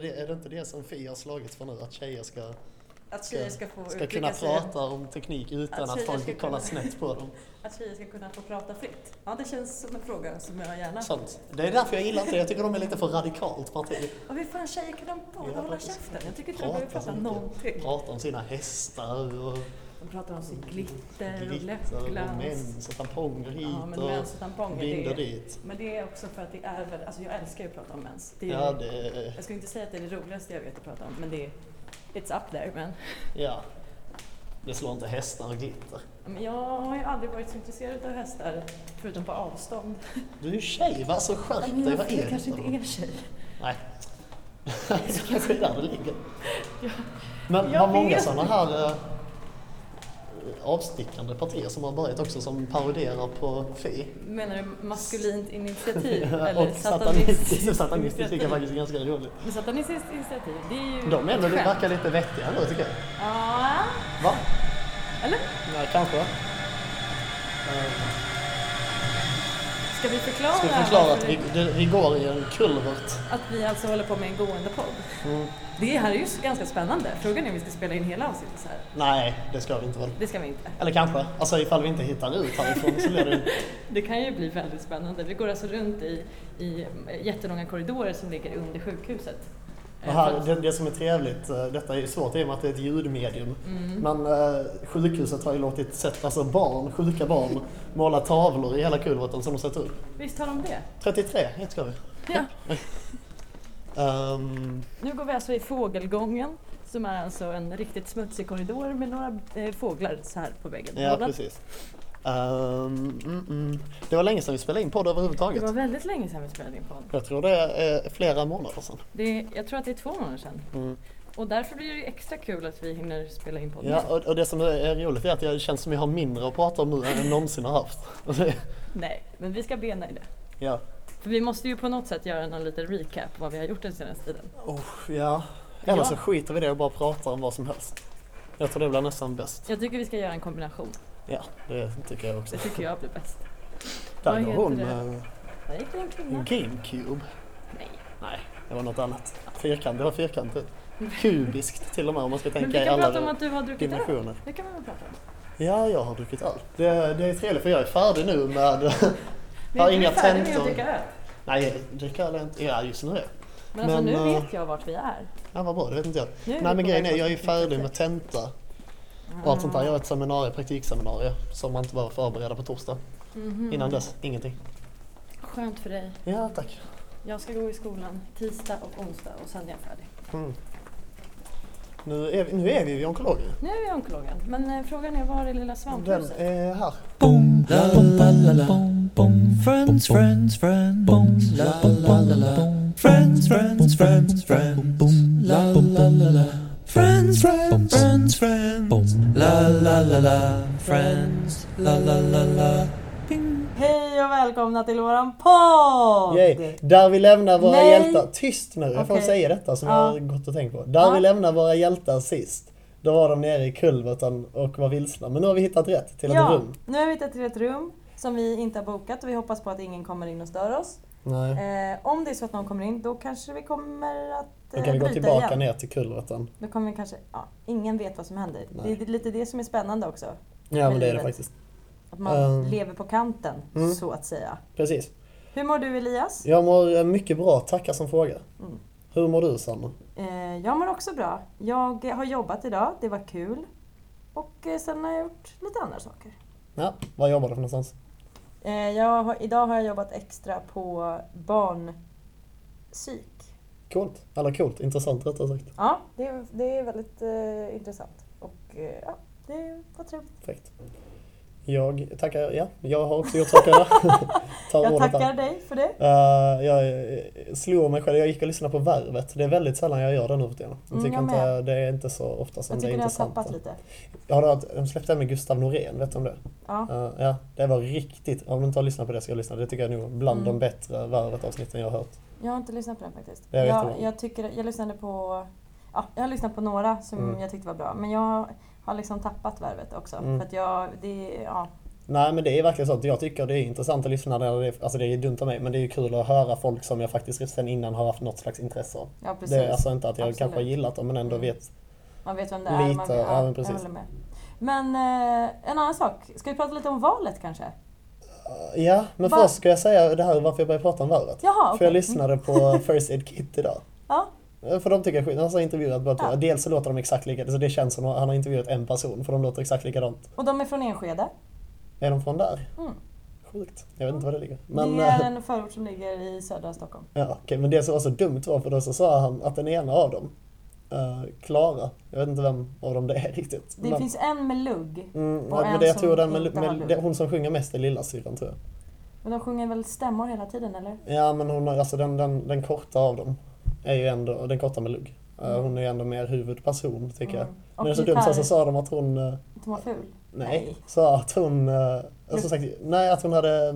det, är det inte det som Fi har slagits för nu? Att tjejer ska, Att tjejer ska ska uttrycka kunna sig- prata om teknik utan Att att, folk ska kollar snett på dem. Att tjejer ska kunna få prata fritt. Ja, det känns som en fråga som jag gärna... Sånt. Det är därför jag gillar inte det. Jag tycker de är lite för radikalt parti. Vad vill fan tjejer kan de bara Ja, hålla käften? Jag tycker inte de behöver Prata någonting. Prata om sina hästar och De pratar om sin glitter och glitter och läppglans. mens och tamponger hit Ja, men och mens och tamponger, binder är, dit. men det är också för att det är väl, alltså jag älskar ju att prata om mens. Det är, Ja, det, Jag skulle inte säga att det är det roligaste jag vet att prata om, men det är, it's up there. Men, ja. det slår inte hästar och glitter. men jag har ju aldrig varit så intresserad av hästar, förutom på avstånd. Du är ju tjej va? Så skärp dig. jag, Vad är jag det? kanske inte är tjej. Nej. det kanske är där det ligger. Men Jag har många sådana här eh, avstickande partier som har börjat också som paroderar på Fi. Menar du maskulint initiativ? och eller satanistiskt. Satanistiskt tycker jag faktiskt är ganska roligt. Men satanistiskt initiativ, det är ju De ändå skämt. verkar lite vettiga ändå tycker jag. Ja, Va? eller? Nej, kanske. Eh, Ska vi förklara, Ska vi förklara att vi, det, vi går i en kulvert. att vi alltså håller på med en gående podd? Mm. Det här är ju ganska spännande. Frågan är om vi ska spela in hela avsnittet så här. Nej, det ska vi inte väl? Det ska vi inte. Eller kanske. Alltså ifall vi inte hittar ut härifrån så blir det Det kan ju bli väldigt spännande. Vi går alltså runt i, i jättelånga korridorer som ligger under sjukhuset. Eh, här, att- det, det som är trevligt, eh, detta är ju svårt i och med att det är ett ljudmedium. Mm. Men eh, sjukhuset har ju låtit sätta, alltså barn, sjuka barn, måla tavlor i hela kulverten som de sätter upp. Visst har de det? 33, hit ska vi. Ja. Ehm, Nu går vi alltså i fågelgången som är alltså en riktigt smutsig korridor med några eh, fåglar så här på väggen. ja, precis. Ehm, mm, mm. Det var länge sedan vi spelade in podd Det överhuvudtaget. var väldigt länge sedan vi spelade in podd. Jag tror det är flera månader sedan. Det, jag tror att det är två månader sedan. Mm. Och därför blir det extra kul att vi hinner spela in podd Ja, och, och det som är roligt är att jag känns som jag har mindre att prata om nu än jag någonsin har haft. Det- Nej, men vi ska bena i det. ja. För vi måste ju på något sätt göra en liten recap vad vi har gjort den senaste tiden. Oh, ja. Eller Ja. så skiter vi det och bara pratar om vad som helst. Jag tror det blir nästan bäst. Jag tycker vi ska göra en kombination. Ja, det tycker jag också. Det tycker jag blir bäst. Där går hon med Där gick det en kvinna. GameCube. Nej. Nej, det var något annat. Fyrkant, det var fyrkantigt. Kubiskt till och med om man ska Men tänka vi i kan alla prata om att du har druckit öl. dimensioner. Det kan vi väl prata om. Ja, jag har druckit öl. Det, det är trevligt för jag är färdig nu med... Vi har är inga tentor. dricka öl. Nej, dricka öl är inte... Ja, just nu är Men alltså Men, nu eh, vet jag vart vi är. Ja, vad bra, det vet inte jag. Nu är Nej men grejen är, jag är ju färdig med 93. tenta och allt sånt där. Jag har ett seminarium, praktikseminarium som man inte behöver förbereda på torsdag. Mhm. Innan dess, ingenting. Skönt för dig. Ja, tack. Jag ska gå i skolan tisdag och onsdag och sen är jag färdig. Mm. Nu, är vi, nu är vi vid onkologen. Nu är vi i onkologen. Men eh, frågan är var är lilla Den svamphuset? är här. Boom, la la la la, boom, boom, friends, friends, friends, boom, la la la la, boom, friends, friends, friends, friends, boom, la la la la, friends, friends, friends, friends, boom, la la la la, friends, la la la la, välkomna till våran podd! Yay. Där vi lämnar våra Nej. hjältar. Tyst nu, jag får Okej. säga detta som Ja. jag har gått och tänkt på. Där Ja. vi lämnar våra hjältar sist. Då var de nere i kulverten och var vilsna. Men nu har vi hittat rätt till ett Ja, rum. nu har vi hittat till ett rum som vi inte har bokat och vi hoppas på att ingen kommer in och stör oss. Eh, om det är så att någon kommer in, då kanske vi kommer att Då eh, kan vi gå tillbaka igen. ner till kulverten. Då kommer vi kanske, ja, ingen vet vad som händer. Nej. Det är lite det som är spännande också. Ja men det är det livet. faktiskt. Man Ehm. lever på kanten, Mm. så att säga. Precis. Hur mår du Elias? Jag mår mycket bra, tackar som frågar. Mm. Hur mår du Sanna? Eh, jag mår också bra. Jag har jobbat idag, det var kul. Och eh, sen har jag gjort lite andra saker. Ja, vad jobbar du för någonstans? Eh, jag har, idag har jag jobbat extra på barnpsyk. Coolt. Eller coolt, intressant rättare sagt. Ja, det, är- det är väldigt eh, intressant. Och ja, det var trevligt. Perfekt. Jag tackar, ja, jag har också gjort saker där. Jag tackar dig för det. Eh, jag slog mig själv, jag gick och lyssnade på Värvet. Det är väldigt sällan jag gör det nu för tiden. Jag Mm, tycker jag inte, det är inte så ofta som Jag det är tycker det har intressant. tappat lite. Jag har hört, de släppte med Gustav Norén, vet du om det? Ja. Eh, ja, det var riktigt, om du inte har lyssnat på det ska jag lyssna. Det tycker jag är nog bland Mm. de bättre Värvet-avsnitten jag har hört. Jag har inte lyssnat på den faktiskt. Jag, jättebra. jag, tycker, jag lyssnade på Ja, jag har lyssnat på några som Mm. jag tyckte var bra. Men jag har liksom tappat värvet också. Mm. För att jag, det, ja, Nej men det är verkligen så att jag tycker det är intressant att lyssna. När det, alltså det är dumt av mig men det är ju kul att höra folk som jag faktiskt sen innan har haft något slags intresse av. Ja, precis. Det är alltså inte att jag Absolut. kanske har gillat dem men ändå Mm. vet. Man vet vem det är. Man Lite, vet, ja, jag precis. håller med. Men eh, en annan sak. Ska vi prata lite om valet kanske? Ja men Va- först ska jag säga det här varför jag började prata om varvet. Jaha, För okej. jag lyssnade på First Aid Kit idag. Ja, För de tycker skit. Han har intervjuat bara. Ja. Dels så låter de exakt likadant. Så det känns som att han har intervjuat en person för de låter exakt likadant. och de är från Enskede. Är de från där? Mm. Sjukt. Jag vet inte var det ligger. Men, det är eh, en förort som ligger i södra Stockholm. ja, okej, men det som var så dumt var för då så sa han att den ena av dem, eh, Klara, jag vet inte vem av dem det är riktigt. Det men, finns en med lugg. mm, och ja, en det, jag som tror den med, inte med, lugg. det, hon som sjunger mest är lillasyrran tror jag. Men de sjunger väl stämmor hela tiden eller? Ja men hon har, alltså den, den, den korta av dem är ju ändå, den korta med lugg. Eh, Mm. Hon är ju ändå mer huvudperson tycker jag. Mm. Men Och det är så dumt, sen så sa de att hon eh, Att hon var ful? Nej, Nej. sa att hon, eh, alltså sagt, nej, att hon hade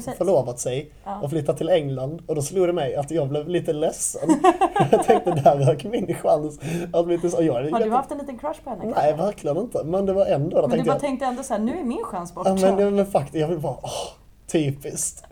säga- förlovat sig Ja. och flyttat till England och då slog det mig att jag blev lite ledsen. jag tänkte där rök min chans att bli så. Jag, Har jag, du haft en liten crush på henne? Nej, kanske? verkligen inte. Men det var ändå, då Men du bara jag. tänkte ändå såhär, nu är min chans borta. Ja, men, men faktiskt, jag vill bara, åh, typiskt.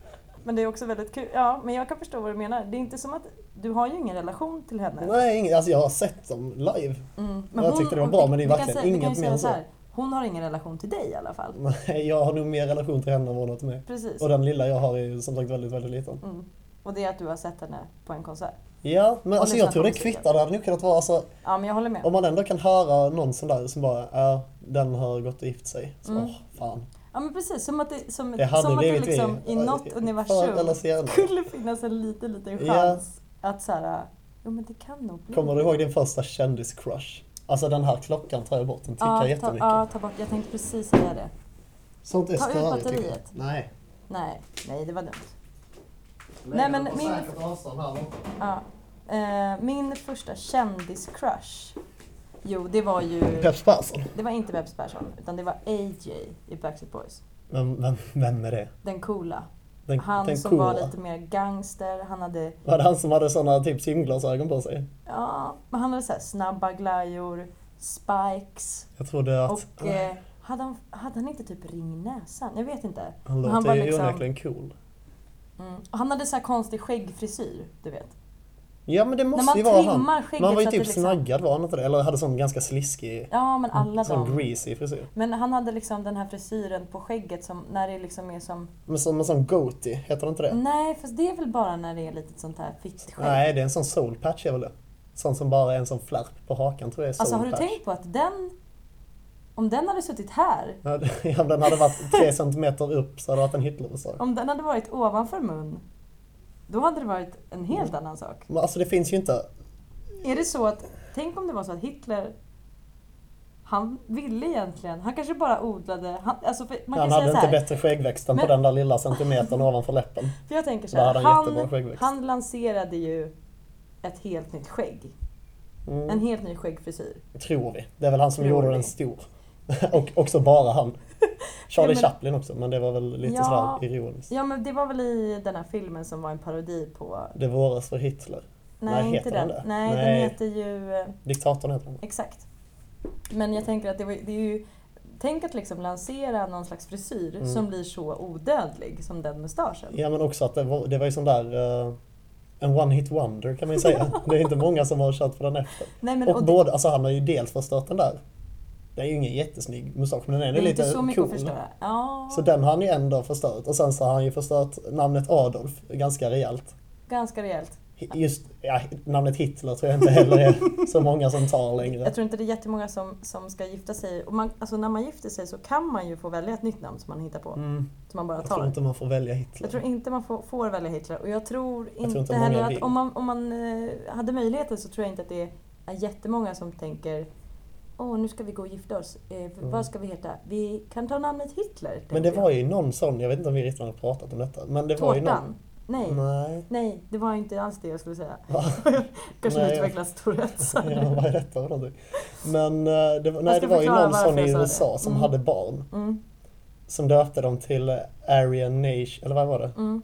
Men det är också väldigt kul. Ja, men jag kan förstå vad du menar. Det är inte som att du har ju ingen relation till henne. Nej, ingen, alltså jag har sett dem live. Mm. Jag tyckte det var bra, men det är verkligen säga- inget mer än så. här, Hon har ingen relation till dig i alla fall. Nej, jag har nog mer relation till henne än vad hon har till mig. Precis. Och den lilla jag har är som sagt väldigt, väldigt liten. Mm. Och det är att du har sett henne på en konsert. Ja, men Och alltså jag tror det kvittar. Det hade nog kunnat vara alltså, Ja, men jag håller med. Om man ändå kan höra någon sån där som bara, ja, den har gått och gift sig. Så, Mm. åh, fan. Ja, men precis. Som att det, som, Det som att det liksom vi. i något universum skulle finnas en liten, liten chans att så här, jo men det kan nog bli. Kommer du ihåg din första kändiscrush? Alltså den här klockan tar jag bort, den tickar ja, ta, jättemycket. ja, ta bort. Jag tänkte precis säga det. Sånt är Ta ut störigt, tycker jag. batteriet. Nej. Nej, nej det var dumt. Nej, men min-. Ja. Eh, min första kändiscrush. Jo, det var ju... Peps Persson. Det var inte Peps Persson, utan det var AJ i Backstreet Boys. Vem, vem, vem är det? Den coola. Den, Han den som coola. var lite mer gangster. Han hade, Var det han som hade såna typ simglasögon på sig? ja, men han hade så snabba glajjor, spikes Jag trodde att och eh, hade, han, hade han inte typ ring i näsan? Jag vet inte. han han låter var ju liksom- onekligen cool. Mm. Han hade så konstig skäggfrisyr, du vet. Ja men det måste man ju vara han. han var ju typ liksom... snaggad var han inte det? Eller hade sån ganska sliskig, Ja, men alla sån de. greasy frisyr. Men han hade liksom den här frisyren på skägget som när det liksom är som... Men som en sån goatee, heter det inte det? Nej, fast det är väl bara när det är lite sånt här fittskägg. Nej, det är en sån soul patch är väl det? Sån som bara är en sån flärp på hakan tror jag är soul Alltså har du tänkt på att den... Om den hade suttit här, Ja, om den hade varit tre centimeter upp så hade det varit en Hitlermustasch. om den hade varit ovanför mun, då hade det varit en helt annan sak. Men alltså det finns ju inte... Är det så att, tänk om det var så att Hitler, han ville egentligen, han kanske bara odlade, han, alltså man han kan hade säga inte bättre skäggväxt än på Men- den där lilla centimetern ovanför läppen. för jag tänker så här, han han, han lanserade ju ett helt nytt skägg. En Mm, helt ny skäggfrisyr. tror vi. Det är väl han som Tror gjorde vi. den stor. Och också bara han. Charlie Ja, men- Chaplin också, men det var väl lite Ja. sådär ironiskt. Ja men det var väl i den här filmen som var en parodi på... Det våras för Hitler. Nej, Nej, inte den. den? Nej, Nej. den heter ju... eh, Diktatorn heter han. Exakt. Men jag tänker att det, var, det är ju... Tänk att liksom lansera någon slags frisyr Mm. som blir så odödlig som den mustaschen. Ja men också att det var, det var ju sån där... eh, en one hit wonder kan man ju säga. det är inte många som har kört för den efter. Nej, men, Och, och både, alltså han har ju dels förstört den där. Det är ju ingen jättesnygg mustasch men den är, det är lite inte så mycket cool. att förstöra. Ja, Så den har han ju ändå förstört. Och sen så har han ju förstört namnet Adolf ganska rejält. ganska rejält. Just ja, namnet Hitler tror jag inte heller är så många som tar längre. Jag tror inte det är jättemånga som, som ska gifta sig. Och man, alltså när man gifter sig så kan man ju få välja ett nytt namn som man hittar på. Mm, Som man bara jag tror tar. inte man får välja Hitler. Jag tror inte man får, får välja Hitler och jag tror inte, tror inte heller vill. att om man, om man eh, hade möjligheten så tror jag inte att det är jättemånga som tänker Åh, nu ska vi gå och gifta oss. Eh, Vad ska vi heta? Vi kan ta namnet Hitler. Mm. Men det var jag. ju någon sån, jag vet inte om vi riktigt har pratat om detta. Men det var ju Tårtan? någon... Nej. Nej. Nej, det var inte alls det jag skulle säga. Kanske Nej. utvecklas Tourettes. Ja, vad är detta för någonting? Men eh, det, var- nej, det var ju någon sån i. USA som Mm. hade barn. Mm, Som döpte dem till eh, Aryan Nation, eller vad var det? mm.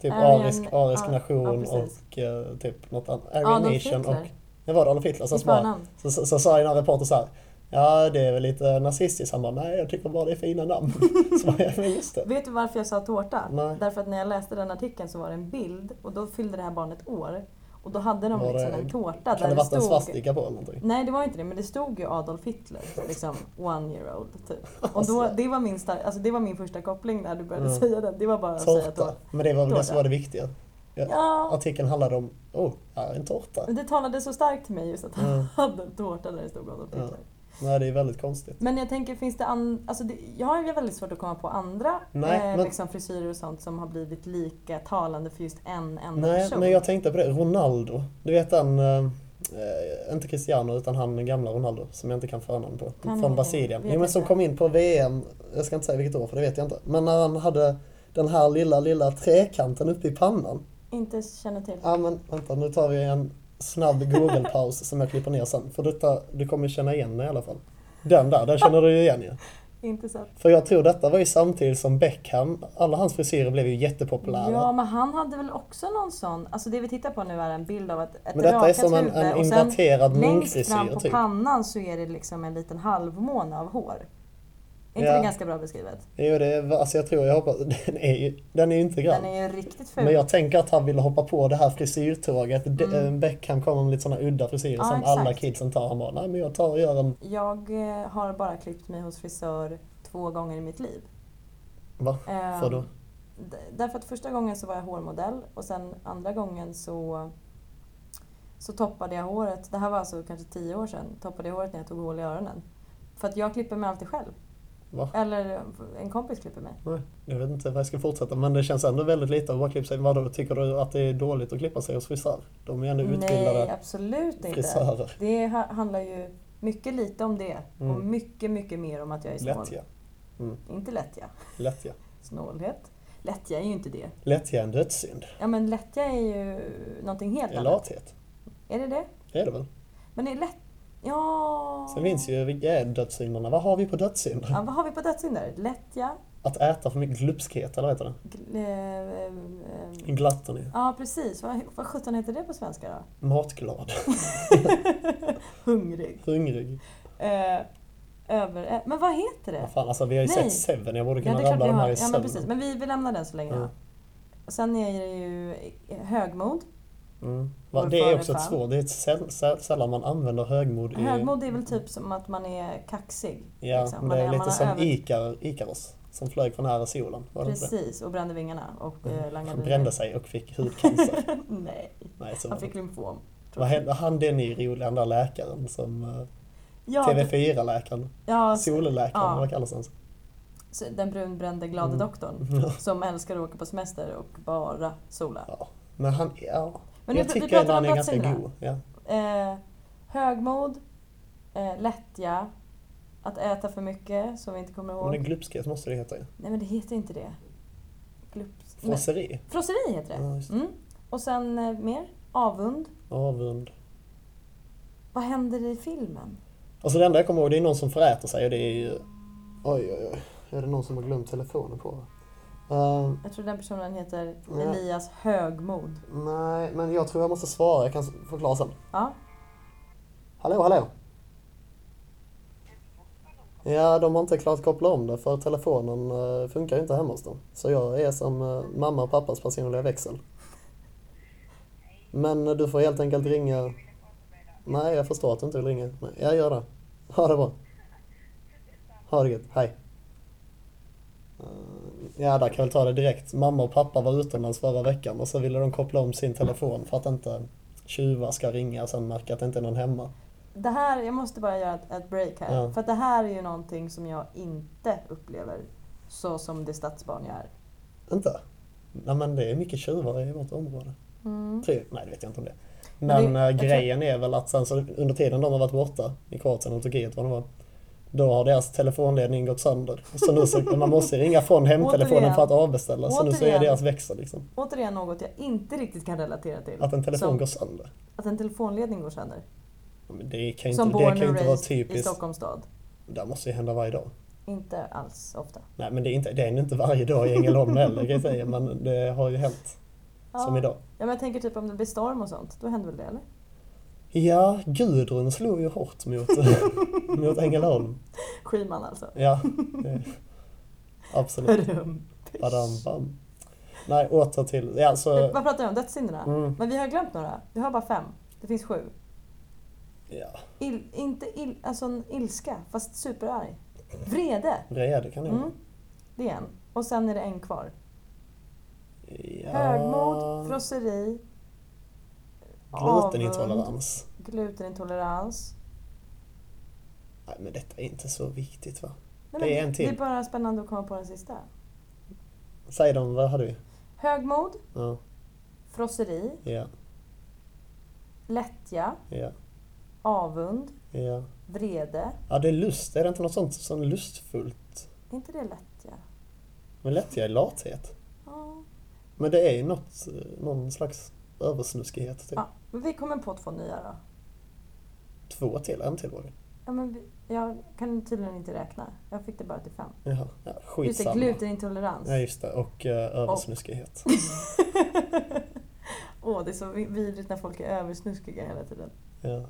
Typ arisk, arisk nation ja, och eh, typ något annat. Aryan Adolf Nation och... Ja, var det Adolf Hitler? Så, I så, bara, så, så, så sa en reporter så här. Ja, det är väl lite nazistiskt. Han bara, nej jag tycker bara det är fina namn. så bara, ja, just det. Vet du varför jag sa tårta? Nej. Därför att när jag läste den artikeln så var det en bild och då fyllde det här barnet år. Och då hade de Var det- liksom en tårta Kan där det varit en stod... svastika på eller någonting? Nej det var inte det, men det stod ju Adolf Hitler, liksom one year old typ. Och Alltså. då, det, var min star- alltså, det var min första koppling när du började Mm. säga den. Det var bara att säga Tårta. Men det var väl det som var det viktiga. Ja. Artikeln handlade om, oh, här är en tårta. men det talade så starkt till mig just att han Mm. hade en tårta där det stod Adolf Ja. Hitler. Nej, det är väldigt konstigt. Men jag tänker, finns det an- alltså det, Jag har ju väldigt svårt att komma på andra Nej, eh, men- liksom frisyrer och sånt som har blivit lika talande för just en enda Nej, person. men jag tänkte på det. Ronaldo. Du vet den, eh, eh, inte Cristiano utan han gamla Ronaldo som jag inte kan förnamn på. Kan från. Brasilien. Jo men som kom in på VM, jag ska inte säga vilket år för det vet jag inte. Men när han hade den här lilla, lilla trekanten uppe i pannan. Inte känner till. Ja men vänta, nu tar vi en snabb Google-paus som jag klipper ner sen. För detta, du kommer känna igen den i alla fall. Den där, den känner du igen ju. Inte så att, För jag tror detta var ju samtidigt som Beckham, alla hans frisyrer blev ju jättepopulära. Ja, men han hade väl också någon sån... Alltså det vi tittar på nu är en bild av ett, ett Men detta är som en, en inverterad längst fram munkfrisyr på typ. pannan så är det liksom en liten halvmåne av hår. Inte Ja. det ganska bra beskrivet? Jo, det är, alltså jag tror, jag hoppas, den är ju, den är ju inte grann. Den är ju riktigt ful. Men jag tänker att han ville hoppa på det här frisyrtåget. Mm. eh, Beckham kommer med lite sådana udda frisyrer Ja, som exakt. alla kidsen tar. Han bara, nej men jag tar och gör en, Jag eh, har bara klippt mig hos frisör två gånger i mitt liv. va? Ehm, För då? d- Därför att första gången så var jag hårmodell och sen andra gången så så toppade jag håret, det här var alltså kanske tio år sedan, toppade jag håret när jag tog hål i öronen. För att jag klipper mig alltid själv. Va? Eller en kompis klipper mig. Nej, jag vet inte vad jag ska fortsätta men det känns ändå väldigt lite att bara klippa sig. Vadå, tycker du att det är dåligt att klippa sig hos frisör? De är ändå Nej, utbildade absolut inte. frisörer. Det ha- handlar ju mycket lite om det och Mm. mycket, mycket mer om att jag är snål. Lättja. Mm, Inte lättja. lättja. Snålhet. Lättja är ju inte det. Lättja är en dödssynd. Ja men lättja är ju någonting helt Det är annat. lathet. Är det det? Det är det väl? Men det är lätt... Ja... Sen finns ju, vilka är dödssynderna? Vad har vi på dödssynder? Ja, vad har vi på dödssynder? Lättja, Att äta för mycket glupskhet, eller vad heter det? gl- eh, Glattony. Ja precis, vad, vad sjutton heter det på svenska då? Matglad. Hungrig. Hungrig. Eh, över... Men vad heter det? Vad fan, alltså vi har ju Nej. sett Seven. Jag borde Ja, kunna klart rabbla de här i Ja, men precis. Men vi, vi lämnar den så länge. Ja. Och sen är det ju högmod. Mm. Vår det är också ett svårt, det är säll, säll, sällan man använder högmod i... Högmod är väl typ som att man är kaxig. Ja, liksom. men det är man lite som över- Ikar, Ikaros. Som flög för nära solen. Precis, och brände vingarna och eh, Han langade brände sig och fick hudcancer. Nej, Nej, så han fick lymfom. Han den i roliga, den där läkaren som... eh, Ja, det- TV4-läkaren. ja, Solläkaren, ja. vad kallas han? s- den brunbrände glade Mm. doktorn. Som älskar att åka på semester och bara sola. Ja. Men han, ja. Men jag vi tycker ändå han är ganska god. Ja. Eh, högmod, eh, lättja, att äta för mycket som vi inte kommer ihåg. Men glupskhet måste det heta ju. Nej men det heter inte det. Glups... Frosseri. Frosseri heter det. Ja, just det. Mm. Och sen eh, mer, avund. Avund. Vad händer i filmen? Alltså det enda jag kommer ihåg det är någon som föräter sig och det är ju... Oj, oj, oj. Är det någon som har glömt telefonen på? Uh, Jag tror den personen heter Ja. Elias Högmod. nej, men jag tror jag måste svara. Jag kan förklara sen. Ja. Hallå, hallå? Ja, de har inte klart koppla om det för telefonen eh, funkar inte hemma hos dem. Så jag är som eh, mamma och pappas personliga växel. Men du får helt enkelt ringa... Nej, jag förstår att du inte vill ringa. Nej, jag gör det. Ha det bra. Ha det gött. Hej. Ja, där kan väl ta det direkt. Mamma och pappa var utomlands förra veckan och så ville de koppla om sin telefon för att inte tjuvar ska ringa och sen märka att det inte är någon hemma. Det här, jag måste bara göra ett, ett break här. Ja. För att det här är ju någonting som jag inte upplever så som det stadsbarn jag är. Inte? Nej men det är mycket tjuvar i vårt område. Mm. Jag. Nej det vet jag inte om det. Men Men, det- eh, jag tror- grejen är väl att sen så under tiden de har varit borta i Kroatien och Turkiet vad det var. Då har deras telefonledning gått sönder. Så nu så, man måste ringa från hemtelefonen Återigen. för att avbeställa. Så nu så är Återigen. deras växel liksom. Återigen något jag inte riktigt kan relatera till. Att en telefon som, går sönder. Att en telefonledning går sönder. Men det kan Som inte, det kan inte vara raised i typiskt. Stockholms stad. Det måste ju hända varje dag. Inte alls ofta. Nej men det är inte, det är inte varje dag i Ängelholm heller kan jag säga. Men det har ju hänt. Ja. Som idag. Ja, men jag tänker typ om det blir storm och sånt. Då händer väl det eller? Ja, Gudrun slog ju hårt mot, mot Ängelholm. Schyman alltså. Ja, det, absolut. Badam, bam. Nej, åter till... Ja, så, Vad pratar vi om? Dödssynderna? Mm. Men vi har glömt några. Vi har bara fem. Det finns sju. ja, Il, inte il, alltså en ilska, fast superarg. Vrede. vrede kan det Mm. Det är en. Och sen är det en kvar. Ja, Högmod, frosseri, Glutenintolerans. glutenintolerans. Nej, men detta är inte så viktigt va? Nej, Det är en till. Det är bara spännande att komma på den sista. Säg dem, vad hade vi? Högmod, Ja, frosseri, ja, lättja, ja, avund, ja. vrede. Ja, det är lust. Är det inte något sånt som lustfullt? Är inte det lättja? Men lättja är lathet. Ja. Men det är ju något, eh, någon slags översnuskighet. Typ. ja. Men vi kommer på två nya då. Två till, en till var det. Ja, men vi, jag kan tydligen inte räkna. Jag fick det bara till fem. Jaha, ja, Just det, skitsamma. glutenintolerans. Ja, just det. Och uh, översnuskighet. Åh, det är så vi- vidrigt när folk är översnuskiga hela tiden. Ja.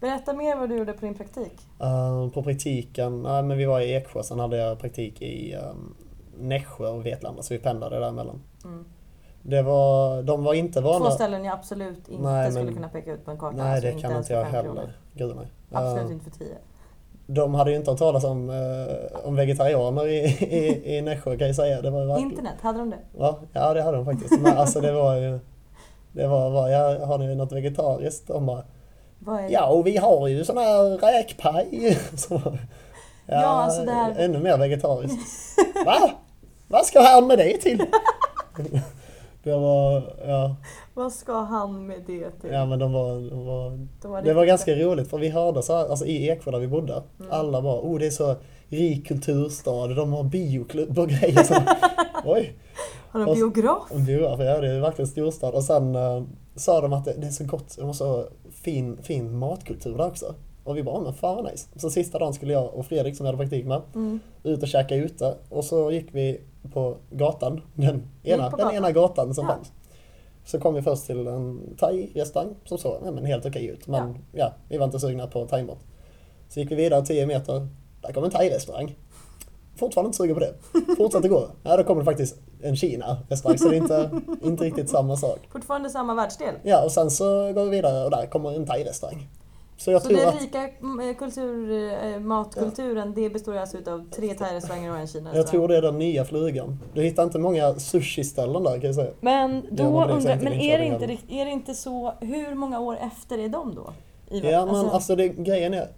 Berätta mer vad du gjorde på din praktik. Eh, på praktiken, nej men vi var i Eksjö, sen hade jag praktik i um, Nässjö och Vetlanda, så vi pendlade däremellan. Mm. Det var, de var inte vana... Två ställen jag absolut inte Nej, skulle men- kunna peka ut på en karta. Nej, alltså det kan inte jag heller. kronor. Gud nej. Absolut Eh, inte för tio. De hade ju inte hört talas om, uh, om vegetarianer i, i, i Nässjö kan jag säga. Det var verkligen... Internet, hade de det? Va? Ja, det hade de faktiskt. Men alltså det var ju... Det var, var ja, har ni något vegetariskt? De bara, ja och vi har ju sån här räkpaj. Så, ja, Ja, alltså det här- Ännu mer vegetariskt. Va? Vad ska han med det till? Det var, ja, Vad ska han med det till? ja men de var, de var De var Det var ganska roligt för vi hörde så här, alltså i Eksjö där vi bodde, Mm. alla bara oh det är så rik kulturstad, de har bioklubb och grejer. Så, Oj! Har de och- biograf? En biograf, ja det är verkligen storstad. Och sen eh, sa de att det, det är så gott, de har så fin, fin matkultur där också. Och vi bara, "Ja, men fan nice. Så sista dagen skulle jag och Fredrik som jag hade praktik med, Mm. ut och käka ute. Och så gick vi på gatan, den ena, på den gatan? ena gatan som Ja. fanns. Så kom vi först till en thai-restaurang som såg ja, men helt okej ut. Men ja. vi var inte sugna på thaimat. Så gick vi vidare 10 meter, där kom en thai-restaurang. Fortfarande inte sugen på det. Fortsatte gå. Ja, då kommer det faktiskt en Kina-restaurang, så det är inte, inte riktigt samma sak. Fortfarande samma världsdel. Ja, och sen så går vi vidare och där kommer en thai-restaurang. Så jag Så tror den rika mm, kultur, eh, matkulturen, det består alltså av tre thai-restauranger och en kina jag tror det är den nya flugan. Du hittar inte många sushi-ställen där kan jag säga. Men då det undrar men är det, inte, heller. är det inte så, hur många år efter är de då? I, Ja, men alltså det, grejen är,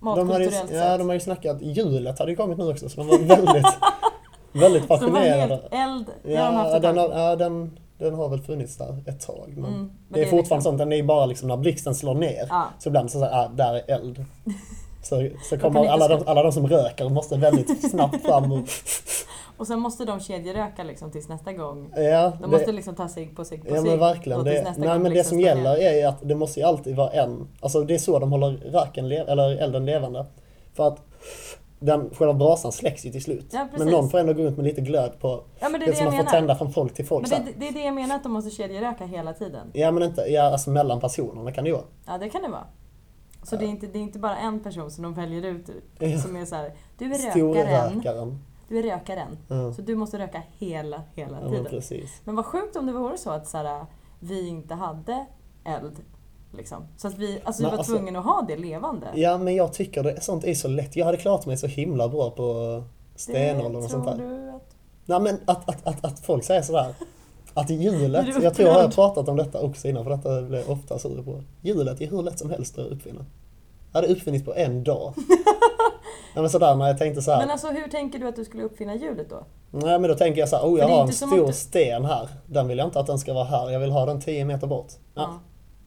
de hade, ju- ja, de har ju snackat, hjulet hade ju kommit nu också så de var väldigt, väldigt Så de var fascinerade. helt eld, Ja, den ja den, den har väl funnits där ett tag. Men Mm, men det är det är fortfarande liksom- sånt, den är bara liksom när blixten slår ner. Ja. Så ibland så säger ah, där är eld. Så, så kommer alla de, alla de som röker måste väldigt snabbt fram och... Och sen måste de kedjeröka liksom tills nästa gång. Ja, De det- måste liksom ta sig på sig på Ja sig. men verkligen. Det, nej men det liksom som slår gäller ner. är att det måste ju alltid vara en. Alltså det är så de håller röken, le- eller elden levande. För att den, själva brasan släcks ju till slut. Ja, men någon får ändå gå runt med lite glöd på. Ja men det Det det som man får tända från folk till folk. Men det, det är det jag menar att de måste kedjeröka hela tiden. Ja men inte, ja alltså mellan personerna kan det ju vara. Ja det kan det vara. Så det, är inte, det är inte bara en person som de väljer ut Ja. som är så här. du är rökaren, Storrökaren. du är rökaren. Ja. Så du måste röka hela, hela Ja men tiden. precis. Men vad sjukt om det vore så att så här, vi inte hade eld. Liksom. Så att vi, alltså, vi var alltså- tvungna att ha det levande. Ja men jag tycker det, sånt är så lätt. Jag hade klarat mig så himla bra på stenåldern och sånt där. tror du att... Nej men att, att, att, att folk säger sådär. Att hjulet, jag tror jag har pratat om detta också innan för detta blir jag ofta sur på. Hjulet är hur lätt som helst att uppfinna. Det hade uppfunnits på en dag. Nej men sådär när jag tänkte så här. Men alltså hur tänker du att du skulle uppfinna hjulet då? Nej men då tänker jag så här, oh jag har en stor du- sten här. Den vill jag inte att den ska vara här, jag vill ha den 10 meter bort. Ja, Ja.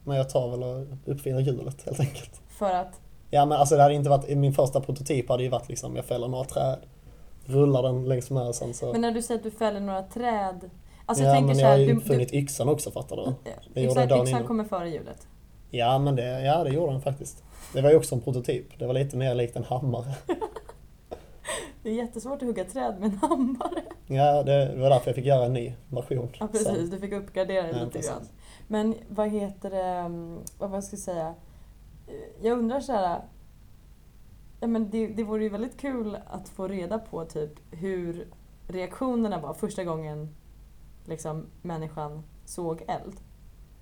Men jag tar väl och uppfinner hjulet helt enkelt. För att... Ja men alltså det hade inte varit, min första prototyp hade ju varit liksom, jag fäller några träd. Rullar den längs med sen så. Men när du säger att du fäller några träd. Alltså ja jag tänker men jag har ju du, uppfunnit yxan också fattar du. du, yxan, jag yxan innan. kommer före hjulet. Ja men det, ja, det gjorde den faktiskt. Det var ju också en prototyp. Det var lite mer likt en hammare. Det är jättesvårt att hugga träd med en hammare. Ja, det var därför jag fick göra en ny version. Ja precis, du fick uppgradera det Ja, lite precis. grann. Men vad heter det, mm, vad ska jag säga? jag undrar så här. Ja, men det, det vore ju väldigt kul att få reda på typ hur reaktionerna var första gången liksom, människan såg eld.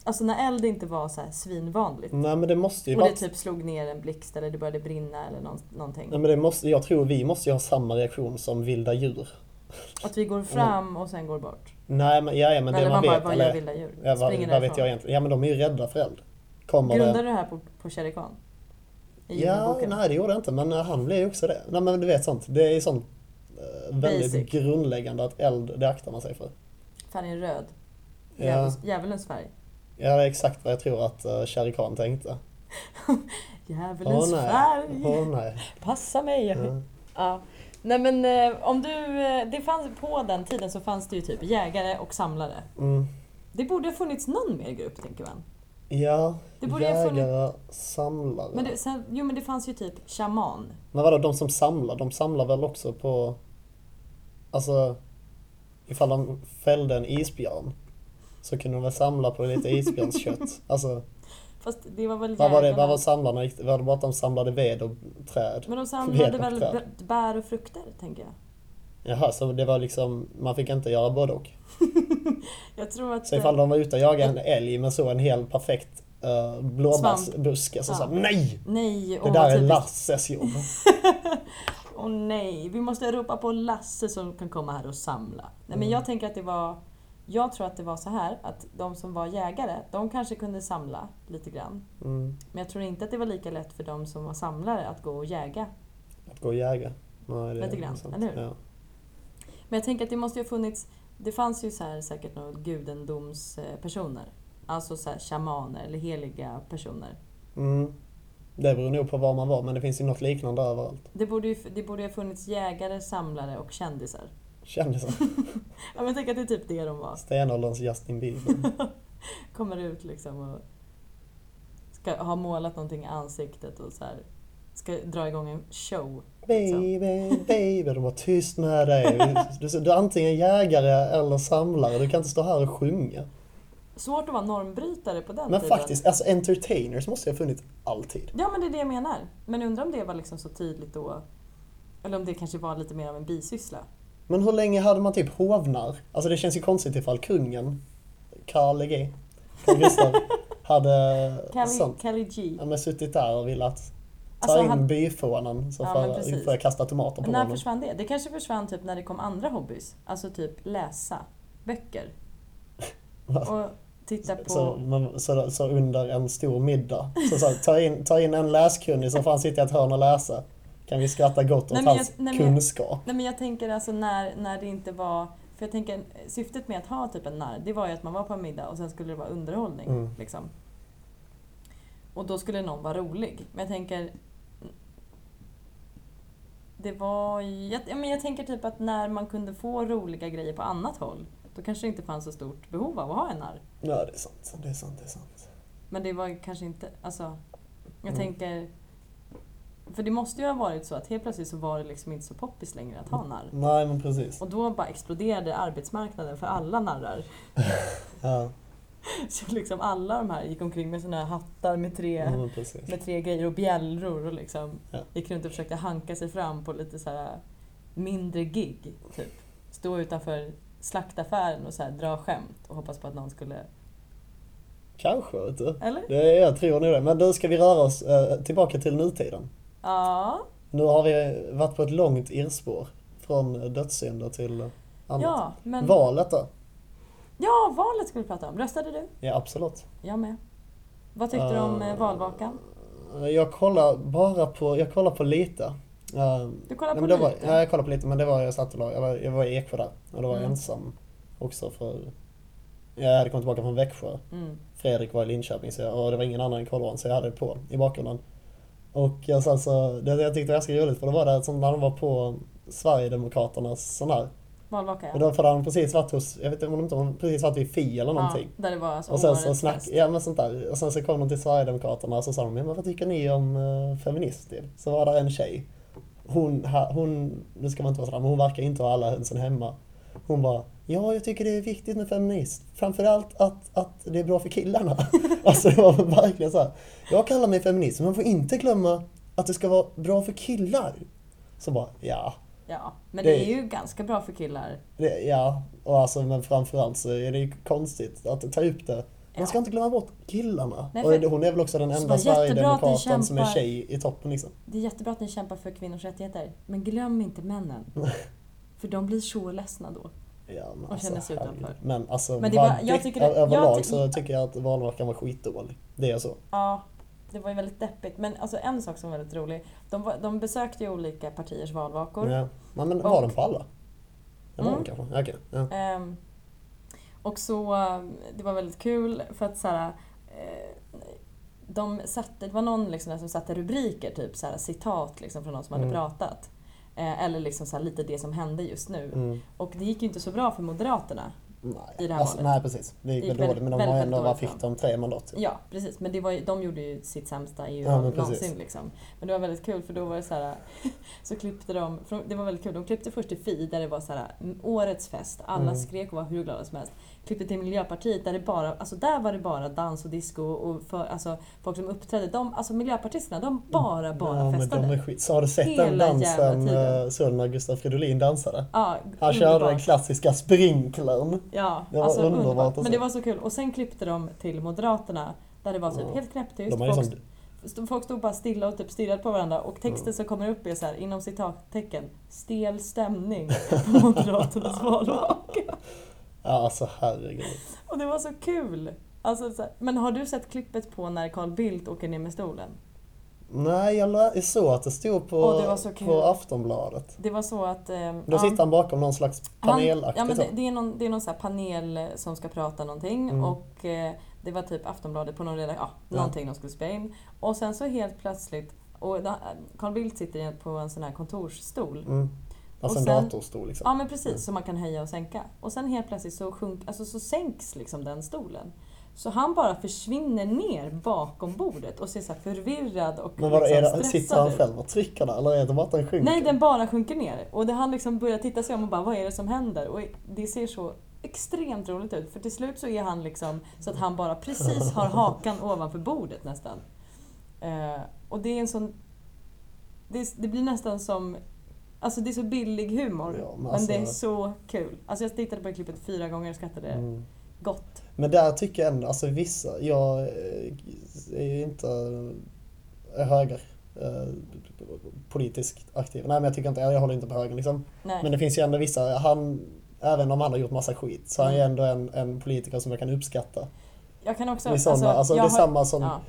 Alltså när eld inte var så här svinvanligt. Nej men det måste ju Och vara... det typ slog ner en blixt eller det började brinna eller någon, någonting. Nej men det måste, jag tror vi måste ju ha samma reaktion som vilda djur. Att vi går fram och sen går bort. Nej men, ja, ja, men det eller man man bara, vet... vad eller, gör vilda djur? ja, vad, vad vet jag egentligen? Ja men de är ju rädda för eld. Kommer Grundar det... du det här på, på Shere Khan? I Ja, nej det gjorde jag inte men eh, han blev ju också det. Nej men du vet sånt. Det är ju sånt eh, väldigt Basic. grundläggande att eld, det aktar man sig för. Färgen röd. Ja. Djävulens, färg. Ja, det är exakt vad jag tror att uh, Shere Khan tänkte. Djävulens nej. färg. Åh nej. Passa mig. Ja. Ja. Nej men eh, om du, eh, det fanns, på den tiden så fanns det ju typ jägare och samlare. Mm. Det borde ha funnits någon mer grupp tänker man. Ja, Det borde ha funnits- jägare, samlare. Men det, sen, jo men det fanns ju typ shaman. Men vadå, de som samlar, de samlar väl också på... Alltså, ifall de fällde en isbjörn så kunde de väl samla på lite isbjörnskött. Alltså, Fast det var väl vad var det, vad var samlarna? Var det bara att de samlade ved och träd? Men de samlade väl träd. bär och frukter tänker jag. Jaha, så det var liksom, man fick inte göra både och. Jag tror att... Så ifall de var ute och jagade en älg men så en hel perfekt uh, blåbärsbuske så Ja. sa nej! Nej, Det där är typiskt. Lasses jobb. Åh nej, vi måste ropa på Lasse som kan komma här och samla. Nej men Mm. jag tänker att det var... Jag tror att det var så här att de som var jägare, de kanske kunde samla lite grann. Mm. Men jag tror inte att det var lika lätt för de som var samlare att gå och jäga. Att gå och jaga. Nej, Lite grann, sant. eller hur? Ja. Men jag tänker att det måste ju ha funnits... Det fanns ju så här säkert några gudendomspersoner. Alltså så här shamaner eller heliga personer. Mm. Det beror nog på var man var, men det finns ju något liknande överallt. Det borde ju det borde ha funnits jägare, samlare och kändisar. Kändisar. Ja, men tänker att det är typ det de var. Stenålderns Justin Bieber. Kommer ut liksom och ska ha målat någonting i ansiktet och så här ska dra igång en show. Baby, baby, de var tyst med dig. Du, du är antingen jägare eller samlare, du kan inte stå här och sjunga. Svårt att vara normbrytare på den Men tiden. faktiskt, alltså entertainers måste ju ha funnits alltid. Ja men det är det jag menar. Men undrar om det var liksom så tydligt då. Eller om det kanske var lite mer av en bisyssla. Men hur länge hade man typ hovnar? Alltså det känns ju konstigt ifall kungen, Karl G, Carl Gustav, hade. Kelly G. Ja, men suttit där och velat ta Alltså, in han- byfånen så Ja, får, kasta tomater på När honom. försvann det? Det kanske försvann typ när det kom andra hobbys. Alltså typ läsa böcker. Och titta på... Så, man, så, så under en stor middag, så, så, ta, in, ta in en läskunnig som får han sitta i ett hörn och läsa. Kan vi skratta gott åt Nej, hans jag- nej, men jag- kunskap. Nej men jag tänker alltså när, när det inte var... För jag tänker syftet med att ha typ en narr, det var ju att man var på en middag och sen skulle det vara underhållning. Mm. Liksom. Och då skulle någon vara rolig. Men jag tänker... Det var ju- jag, ja, men jag tänker typ att när man kunde få roliga grejer på annat håll, då kanske det inte fanns så stort behov av att ha en narr. Ja, det är sant. Det är sant, det är sant. Men det var kanske inte, alltså... Jag Mm. tänker... För det måste ju ha varit så att helt plötsligt så var det liksom inte så poppis längre att ha narr. Nej, men precis. Och då bara exploderade arbetsmarknaden för alla narrar. Ja, Så liksom alla de här gick omkring med såna här hattar med tre, ja med tre grejer och bjällror och liksom Ja. gick runt och försökte hanka sig fram på lite så här mindre gig. Typ. Stå utanför slaktaffären och så här dra skämt och hoppas på att någon skulle... Kanske, vet du. Eller? Det, jag tror nog det. Men då ska vi röra oss eh, tillbaka till nutiden. Ja. Nu har vi varit på ett långt irrspår. Från dödssynder till annat. Ja, men... Valet då? Ja, valet skulle vi prata om. Röstade du? Ja, absolut. Jag med. Vad tyckte du om eh, Eh, valvakan? Jag kollar bara på, jag kollar på lite. Eh, Du kollar på det var, lite? ja, jag kollade på lite men det var jag satt och la- jag var, jag var i Eksjö där. Och då var jag Mm. ensam också för jag hade kommit tillbaka från Växjö. Mm. Fredrik var i Linköping så jag, och det var ingen annan i Kållerån så jag hade det på i bakgrunden. Och jag, sen så, det jag tyckte var ganska roligt för det var det som när de var på Sverigedemokraternas sån här. Valvaka, Och ja. då för han precis varit hos, jag vet inte om de precis varit vid Fi eller någonting. ja. Där det var alltså Och sen så snack, ja men sånt där. Och sen så kom de till Sverigedemokraterna och så sa de, men vad tycker ni om uh, feminister? Så var där en tjej. Hon, ha, hon, nu ska man inte vara sådär, men hon verkar inte ha alla hönsen hemma. Hon bara, ja jag tycker det är viktigt med feminism. Framförallt att, att det är bra för killarna. alltså det var verkligen så här. Jag kallar mig feminist, men man får inte glömma att det ska vara bra för killar. Så bara, ja. Ja, men Det- det är ju ganska bra för killar. Det, ja, och alltså, men framförallt så är det ju konstigt att ta upp det. Man ska Ja. inte glömma bort killarna. Nej, och hon är väl också den enda sverigedemokraten som är kämpar. tjej i toppen liksom. Det är jättebra att ni kämpar för kvinnors rättigheter. Men glöm inte männen. För de blir så ledsna då. Ja, men Och känner sig herregud. utanför. Men alltså, Men var- jag tycker det- överlag jag så tycker jag att valvakan var skitdålig. Det är så. Ja, det var ju väldigt deppigt. Men alltså en sak som var väldigt rolig. De, de besökte ju olika partiers valvakor. Ja. Men, men Och- var den på alla? Det var Mm. den kanske? Okej. Ja. Ehm, och så, det var väldigt kul för att så här, eh, de satte, det var någon liksom där som satte rubriker, typ så här, citat liksom från någon som hade Mm. pratat. Eh, eller liksom så lite det som hände just nu. Mm. Och det gick ju inte så bra för Moderaterna. I Nej. det här Alltså, valet. nej, precis. Det gick Det väl gick dåligt, men de har ändå, vad fick de? Tre mandat? typ. Ja, precis. Men det var ju, de gjorde ju sitt sämsta EU Ja, någonsin. Liksom. Men det var väldigt kul för då var det så här, så klippte de, det var väldigt kul, de klippte först till Fi där det var så här, "Mm, årets fest, alla Mm. skrek och var hur glada som helst. Klippte till Miljöpartiet där det bara, alltså där var det bara dans och disco och för, alltså, folk som uppträdde. De, alltså miljöpartisterna, de bara, bara ja, men festade. de är skit. Så har du sett den Hela jävla dansen, du när Gustav Fridolin dansade? Ja, Han körde den underbart. klassiska sprinklern. Ja, Det var alltså underbart underbart. Men det var så kul. Och sen klippte de till Moderaterna där det var typ Ja. helt knäpptyst. Folk stod bara stilla och typ stirrade på varandra och texten som kommer upp är så här inom citattecken stel stämning på Moderaternas valvaka. ja alltså herregud. Och det var så kul! Alltså, så här, men har du sett klippet på när Carl Bildt åker ner med stolen? Nej, jag, såg att det stod på, det så på Aftonbladet. Det var så att... Eh, Då ja, sitter han bakom någon slags panelaktigt Ja, men det, så. det är någon, det är någon så panel eh, som ska prata någonting Mm. och eh, det var typ Aftonbladet på någon reda, ja, Ja. någonting de skulle spela in. Och sen så helt plötsligt, och Carl Bildt sitter på en sån här kontorsstol. Mm. Alltså en sen- datorstol liksom. Ja men precis, så man kan höja och sänka. Och sen helt plötsligt så, sjunk, alltså, så sänks liksom den stolen. Så han bara försvinner ner bakom bordet och ser så förvirrad och Men vadå, är liksom det, stressad sitter han själv och trycker där eller är det bara att den sjunker? Nej, den bara sjunker ner. Och det, han liksom börjar titta sig om och bara, vad är det som händer? Och det ser så extremt roligt ut. För till slut så är han liksom så att han bara precis har hakan ovanför bordet nästan. Eh, och det är en sån... Det, det blir nästan som... Alltså det är så billig humor. Ja, men men, alltså- det är så kul. Alltså jag tittade på det klippet fyra gånger och skrattade Mm. gott. Men där tycker jag ändå, alltså vissa, jag eh, är ju inte eh, höger eh, politiskt aktiv. Nej men jag tycker inte, jag håller inte på höger liksom. Nej. Men det finns ju ändå vissa, han, även om han har gjort massa skit, så är han Mm. ändå en, en politiker som jag kan uppskatta. jag kan också... Det är, såna, alltså, det jag är har- samma som, Ja,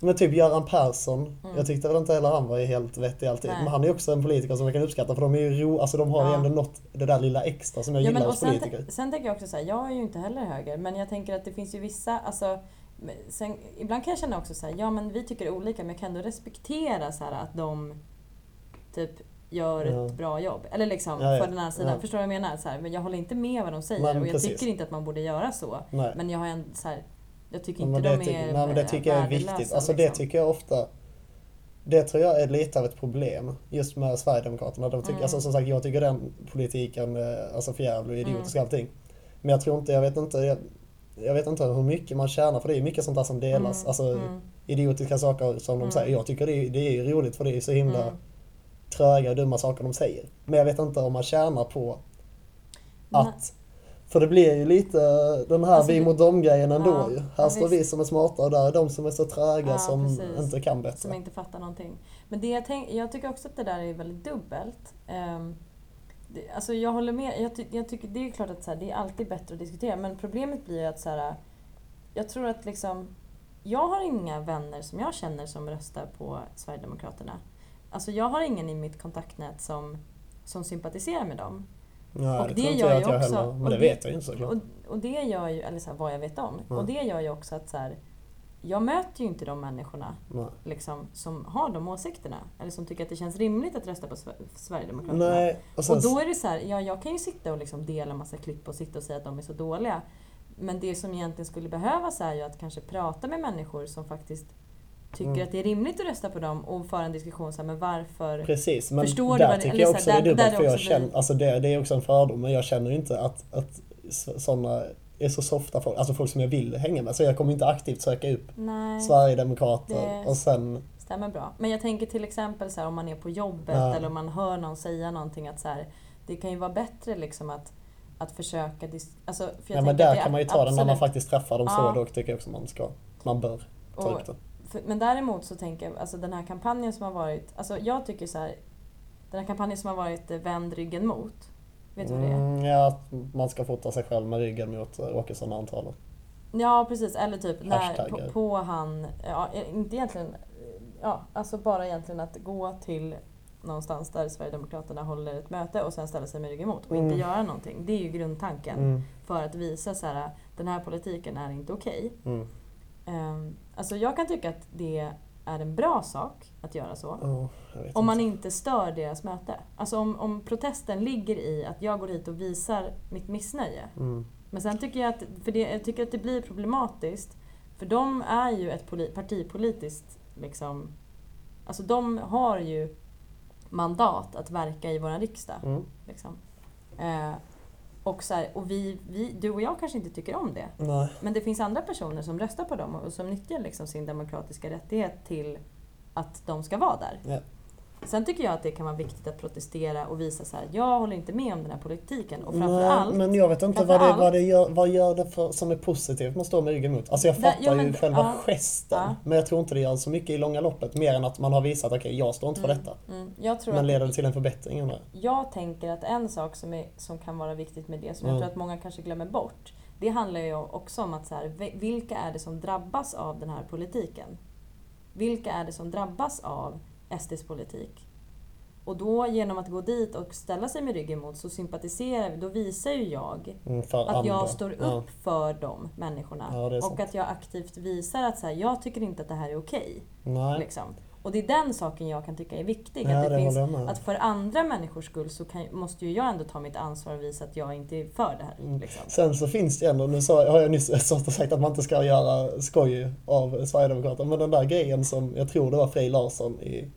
men typ Göran Persson, Mm. jag tyckte väl inte heller han var helt vettig alltid. Nej. Men han är också en politiker som jag kan uppskatta för de är ju ro, alltså de har ju Ja. ändå nått det där lilla extra som jag Ja, gillar men, hos sen, politiker. sen tänker jag också så här, jag är ju inte heller höger, men jag tänker att det finns ju vissa, alltså sen, ibland kan jag känna också så här, ja men vi tycker olika, men jag kan ändå respektera så här att de typ gör Ja. ett bra jobb. Eller liksom, Ja, ja. för den här sidan. Förstår du vad jag menar? Så här, men jag håller inte med vad de säger men och jag precis. tycker inte att man borde göra så. Nej. Men jag har en så här, jag tycker inte det, de ty- är nej, men det tycker jag är viktigt. Alltså det liksom. tycker jag ofta det tror jag är lite av ett problem just med Sverigedemokraterna. De tycker, Mm. alltså, som sagt, jag tycker den politiken är alltså förjävlig och idiotisk och Mm. allting. Men jag tror inte, jag vet inte, jag, jag vet inte hur mycket man tjänar för det är mycket sånt där som delas. Mm, Alltså mm, idiotiska saker som Mm. de säger. Jag tycker det är, det är ju roligt för det är så himla mm. tröga och dumma saker de säger. Men jag vet inte om man tjänar på att för det blir ju lite den här Alltså, vi mot dem-grejen ändå Ja, ju. ja, Här står vi som är smarta och där är de som är så tröga Ja, som precis. inte kan bättre. Som inte fattar någonting. Men det jag, tänk, jag tycker också att det där är väldigt dubbelt. Ehm, det, alltså jag håller med. Jag, ty, jag tycker det är klart att så här, det är alltid bättre att diskutera. Men problemet blir ju att så här, jag tror att liksom, jag har inga vänner som jag känner som röstar på Sverigedemokraterna. Alltså jag har ingen i mitt kontaktnät som, som sympatiserar med dem. Nej, och det det tror inte gör jag jag också- heller. Men och det det- vet jag ju inte såklart. Och, och det gör ju, eller så här, vad jag vet om. Ja. Och det gör ju också att så här, jag möter ju inte de människorna liksom, som har de åsikterna. Eller som tycker att det känns rimligt att rösta på Sver- Sverigedemokraterna. Nej, och sen, Och då är det så här, ja, jag kan ju sitta och liksom dela massa klipp och sitta och säga att de är så dåliga. Men det som egentligen skulle behövas är ju att kanske prata med människor som faktiskt tycker Mm. att det är rimligt att rösta på dem och föra en diskussion så här, men varför? Precis, men Förstår du där vad det- tycker jag så också det är dubbelt för jag känner, alltså det, det är också en fördom, men jag känner inte att, att sådana är så softa folk, alltså folk som jag vill hänga med. Så jag kommer inte aktivt söka upp Nej, Sverigedemokrater och sen, stämmer bra. Men jag tänker till exempel så här, om man är på jobbet Ja. eller om man hör någon säga någonting att så här, det kan ju vara bättre liksom att, att försöka... Alltså, för jag ja men där det kan man ju ta det när man absolut- faktiskt träffar dem Ja. så, då tycker jag också man ska, man bör ta Och- upp det. Men däremot så tänker jag, alltså den här kampanjen som har varit, alltså jag tycker så här, den här kampanjen som har varit eh, Vänd ryggen mot, vet du vad det är? Mm, ja, att man ska fota sig själv med ryggen mot eh, Åkesson när han talar. Ja precis, eller typ när, på, på han, ja, inte egentligen, ja alltså bara egentligen att gå till någonstans där Sverigedemokraterna håller ett möte och sen ställa sig med ryggen emot och inte Mm. göra någonting. Det är ju grundtanken Mm, för att visa så här, den här politiken är inte okej. mm. Ehm, alltså jag kan tycka att det är en bra sak att göra så. Vet Om man inte. inte stör deras möte. Alltså om, om protesten ligger i att jag går hit och visar mitt missnöje. Mm. Men sen tycker jag att, för det, jag tycker att det blir problematiskt. För de är ju ett poli, partipolitiskt liksom... Alltså de har ju mandat att verka i vår riksdag. Mm. Liksom. Eh, och så här, och vi, vi, du och jag kanske inte tycker om det. Nej. Men det finns andra personer som röstar på dem och som nyttjar liksom sin demokratiska rättighet till att de ska vara där. Ja. Sen tycker jag att det kan vara viktigt att protestera och visa så här, jag håller inte med om den här politiken. Och framför Nej, men jag vet inte vad det, vad det gör, vad gör det för, som är positivt med att stå med ryggen mot. Alltså jag fattar ja, men- ju själva ja. gesten, Ja. men jag tror inte det gör så mycket i långa loppet, mer än att man har visat okej, jag står inte för Mm, detta. mm, jag tror Men leder det till en förbättring eller? Jag tänker att en sak som, är, som kan vara viktigt med det, som Mm. jag tror att många kanske glömmer bort, det handlar ju också om att så här, vi- vilka är det som drabbas av den här politiken? Vilka är det som drabbas av SDs politik? Och då genom att gå dit och ställa sig med ryggen mot så sympatiserar vi, då visar ju jag Mm, att andra. jag står upp Ja. för de människorna. Ja, är sant. och att jag aktivt visar att så här, jag tycker inte att det här är okej. Nej, Liksom. Och det är den saken jag kan tycka är viktig. Ja, att det finns, att för andra människors skull så kan, måste ju jag ändå ta mitt ansvar och visa att jag inte är för det här. Mm. Liksom. Sen så finns det ändå, nu sa, har jag nyss sagt att man inte ska göra skoj av Sverigedemokraterna, men den där grejen som jag tror det var Frej Larsson i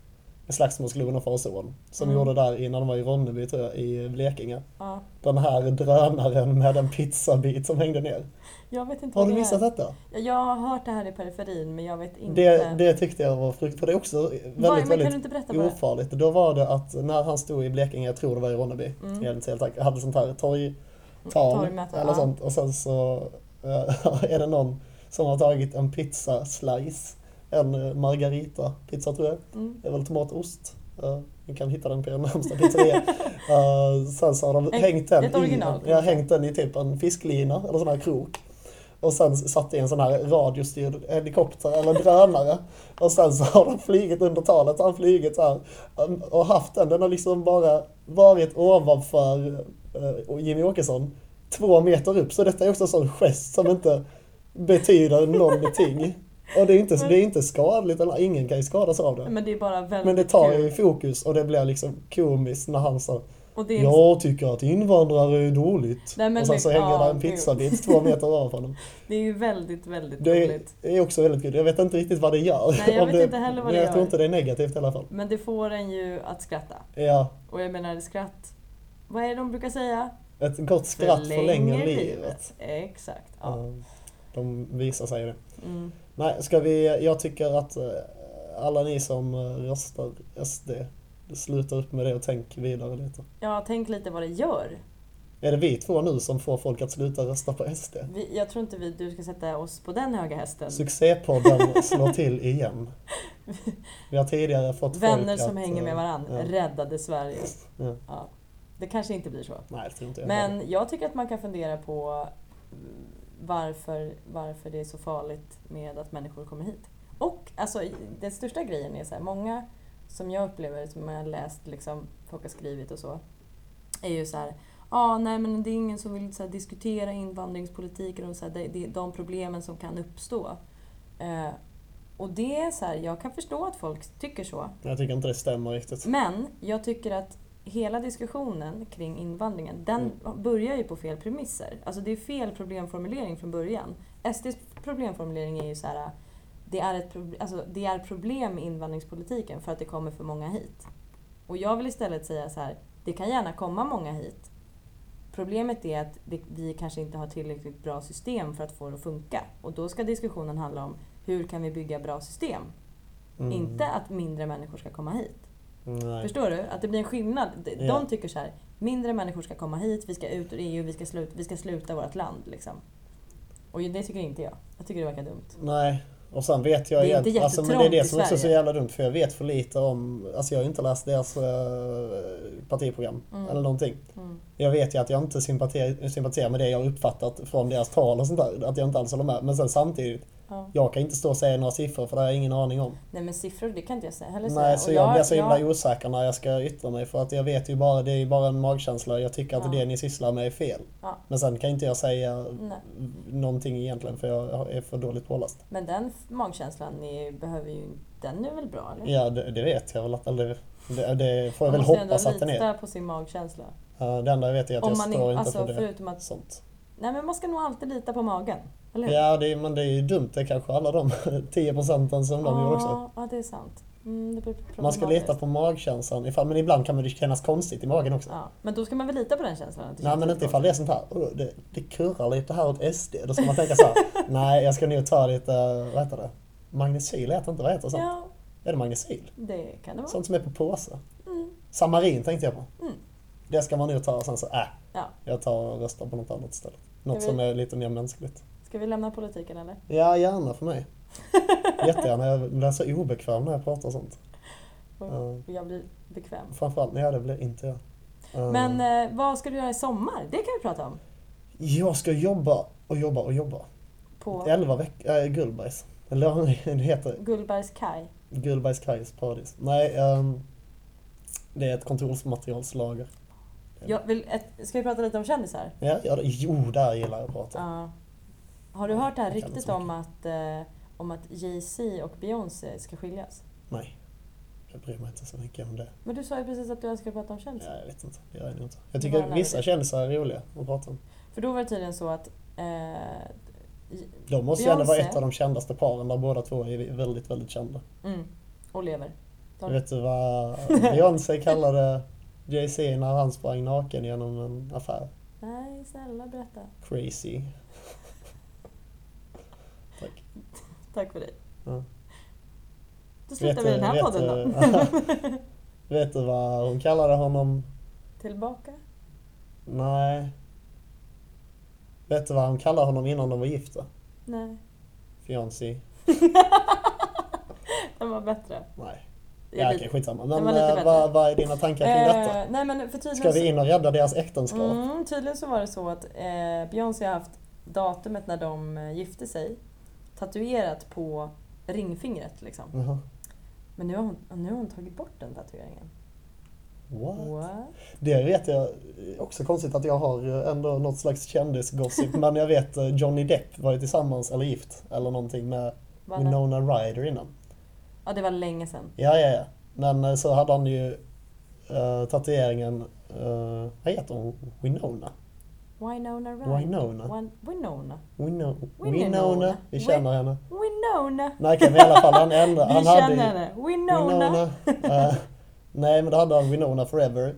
Slagsmålsklubben son, som Mm. gjorde där innan de var i Ronneby tror jag, i Blekinge. Ja. Den här drönaren med en pizzabit som hängde ner. Jag vet inte Har du det missat är. detta? Ja, Jag har hört det här i periferin men jag vet inte. Det, det tyckte jag var frukt, för det är också väldigt, du väldigt inte berätta bara? ofarligt. Då var det att när han stod i Blekinge, jag tror det var i Ronneby, Mm. jag helt säker, hade sånt här torgtal Torgmöte, eller ja. sånt och sen så är det någon som har tagit en pizza slice, en eh, margarita pizza tror jag, Mm. det är väl tomatost. Uh, ni kan hitta den på er närmsta pizzeria. uh, sen så har de En- hängt den i, ja, hängt den i typ en fisklina eller sån här krok. Och sen satt i en sån här radiostyrd helikopter eller drönare. Och sen så har de flugit under talet, har han flugit så här um, och haft den. Den har liksom bara varit ovanför uh, Jimmy Åkesson två meter upp. Så detta är också en sån gest som inte betyder någonting. Och det är inte, det är inte skadligt, eller ingen kan ju skadas av det. Men det är bara väldigt Men det tar ju fokus och det blir liksom komiskt när han det är Jag tycker att invandrare är dåligt. Nej, men och sen så det- hänger ja, där en pizzabit två meter ovanför honom. Det är ju väldigt, väldigt Det roligt. är också väldigt kul. Jag vet inte riktigt vad det gör. Nej, jag vet det, inte heller vad men det jag tror gör. inte det är negativt i alla fall. Men det får en ju att skratta. Ja, Och jag menar skratt, vad är det de brukar säga? ett gott skratt förlänger livet. Exakt. Ja. Ja, De visar sig det. Mm. Nej, ska vi, jag tycker att eh, alla ni som eh, röstar SD, sluta upp med det och tänk vidare lite. ja, tänk lite vad det gör. Är det vi två nu som får folk att sluta rösta på SD? Vi, jag tror inte vi, du ska sätta oss på den höga hästen. Succépodden slår till igen. Vi har tidigare fått Vänner som att, hänger med eh, varandra. ja. Räddade Sverige. Ja. Ja. Det kanske inte blir så. Nej, tror inte jag. Men jag tycker att man kan fundera på varför, varför det är så farligt med att människor kommer hit. Och alltså, den största grejen är så här, många som jag upplever, som jag har läst, liksom, folk har skrivit och så, är ju så här, ah, nej men det är ingen som vill så här, diskutera invandringspolitiken och så här, det, det, de problemen som kan uppstå. Eh, och det är så här, jag kan förstå att folk tycker så. Jag tycker inte det stämmer riktigt. Men jag tycker att hela diskussionen kring invandringen, den börjar ju på fel premisser. Alltså det är fel problemformulering från början. SDs problemformulering är ju så här, det är, ett alltså, det är problem med invandringspolitiken för att det kommer för många hit. Och jag vill istället säga så här, det kan gärna komma många hit. Problemet är att vi kanske inte har tillräckligt bra system för att få det att funka. Och då ska diskussionen handla om hur kan vi bygga bra system? Mm. Inte att mindre människor ska komma hit. Nej. Förstår du? Att det blir en skillnad. De, Ja. tycker så här, mindre människor ska komma hit, vi ska ut ur EU, vi ska sluta, vi ska sluta vårt land. Liksom. Och det tycker inte jag. Jag tycker det verkar dumt. Nej. Och sen vet jag Det är inte egentligen- alltså, men det är det jättetrångt som också är så jävla dumt för jag vet för lite om, alltså jag har inte läst deras eh, partiprogram Mm. eller någonting. Mm. Jag vet ju att jag inte sympatiserar, sympatiserar med det jag har uppfattat från deras tal och sånt där. Att jag inte alls håller med. Men sen samtidigt, Ja. jag kan inte stå och säga några siffror för det har jag ingen aning om. Nej men siffror, det kan inte jag säga, heller. Nej, så jag, blir så himla jag- osäker när jag ska yttra mig för att jag vet ju bara, det är ju bara en magkänsla. Jag tycker att Ja. det ni sysslar med är fel. Ja. Men sen kan inte jag säga Nej. någonting egentligen för jag är för dåligt påläst. Men den magkänslan är, behöver ju, den är väl bra eller? Ja, det, det vet jag väl att, eller det, det får jag man väl måste ändå hoppas att den är. lita på sin magkänsla. Ja, det enda jag vet är att Om jag man står in, inte alltså, för det. förutom att, Sånt. nej men man ska nog alltid lita på magen. Eller? Ja, det, är- men det är ju dumt. Det kanske alla de 10 procenten som de gjorde också. Ja, ja, det är sant. Mm, Man ska lita på magkänslan. Ifall, men ibland kan det kännas konstigt i magen också. Ja, men då ska man väl lita på den känslan? Nej men inte ifall det är sånt här, "Åh, det, det kurrar lite här åt SD. Då ska man tänka så här, nej jag ska nog ta lite, vad heter det? Magnesyl heter inte, vad heter sånt? Ja, Är det magnesyl? det kan det vara. Sånt som är på påse. Mm. Samarin tänkte jag på. Mm. Det ska man nog ta och sen så, äh, Ja. jag tar och röstar på något annat istället. Något som är lite mer mänskligt. Ska vi lämna politiken eller? Ja, gärna för mig. Jättegärna. Jag blir så obekväm när jag pratar sånt. Och Ja. jag blir bekväm. Framförallt, ja det blir inte jag. Ja. Men eh, vad ska du göra i sommar? Det kan vi prata om. Jag ska jobba och jobba och jobba. På 11 veckor, äh, Gullbergs. Eller det heter Gullbergs kaj. Gullbergs Kajs paradis. Nej, ehm, det är ett kontorsmaterialslager. Jag vill ett, ska vi prata lite om kändisar? Ja, ja, jo, där gillar jag att prata. Ja. Har du hört det här ryktet om att, eh, om att Jay-Z och Beyoncé ska skiljas? Nej, jag bryr mig inte så mycket om det. Men du sa ju precis att du önskar prata om kändisar. Ja, jag vet inte, det gör jag nog inte. Jag tycker en vissa kändisar är roliga att prata om. För då var det tydligen så att eh, De måste ju ändå vara ett av de kändaste paren där båda två är väldigt, väldigt kända. mm, och lever. De, Vet du vad Beyoncé kallade Jay-Z när han sprang naken genom en affär? Nej, snälla berätta. Crazy. Tack. Tack för dig. Ja. Då slutar vi den här podden då. vet du vad hon kallade honom? Tillbaka. Nej. Vet du vad hon kallade honom innan de var gifta? Nej, Fiancé? den var bättre. Nej. Ja, okej, skitsamma. den Men eh, vad, vad är dina tankar kring detta? Eh, nej men för tydligen Ska vi in och rädda deras äktenskap? Mm, tydligen så var det så att eh, Beyoncé har haft datumet när de eh, gifte sig tatuerat på ringfingret liksom. Jaha. Men nu har hon, nu har hon tagit bort den tatueringen. What? What? Det vet jag, också konstigt att jag har eh, ändå något slags kändisgossip, men jag vet eh, Johnny Depp var ju tillsammans, eller gift, eller någonting med det? Winona Ryder innan. Ja, det var länge sedan. Ja, ja, ja. Men eh, så hade han ju uh, tatueringen, uh, vad heter hon? Winona? Winona Ryder. Winona? Win- Winona. Winona? Winona. Winona? Vi känner henne. Winona. Nej, okej, men i alla fall han ändrade. Vi Han känner hade henne. Winona. Eh, nej, men då hade han Winona Forever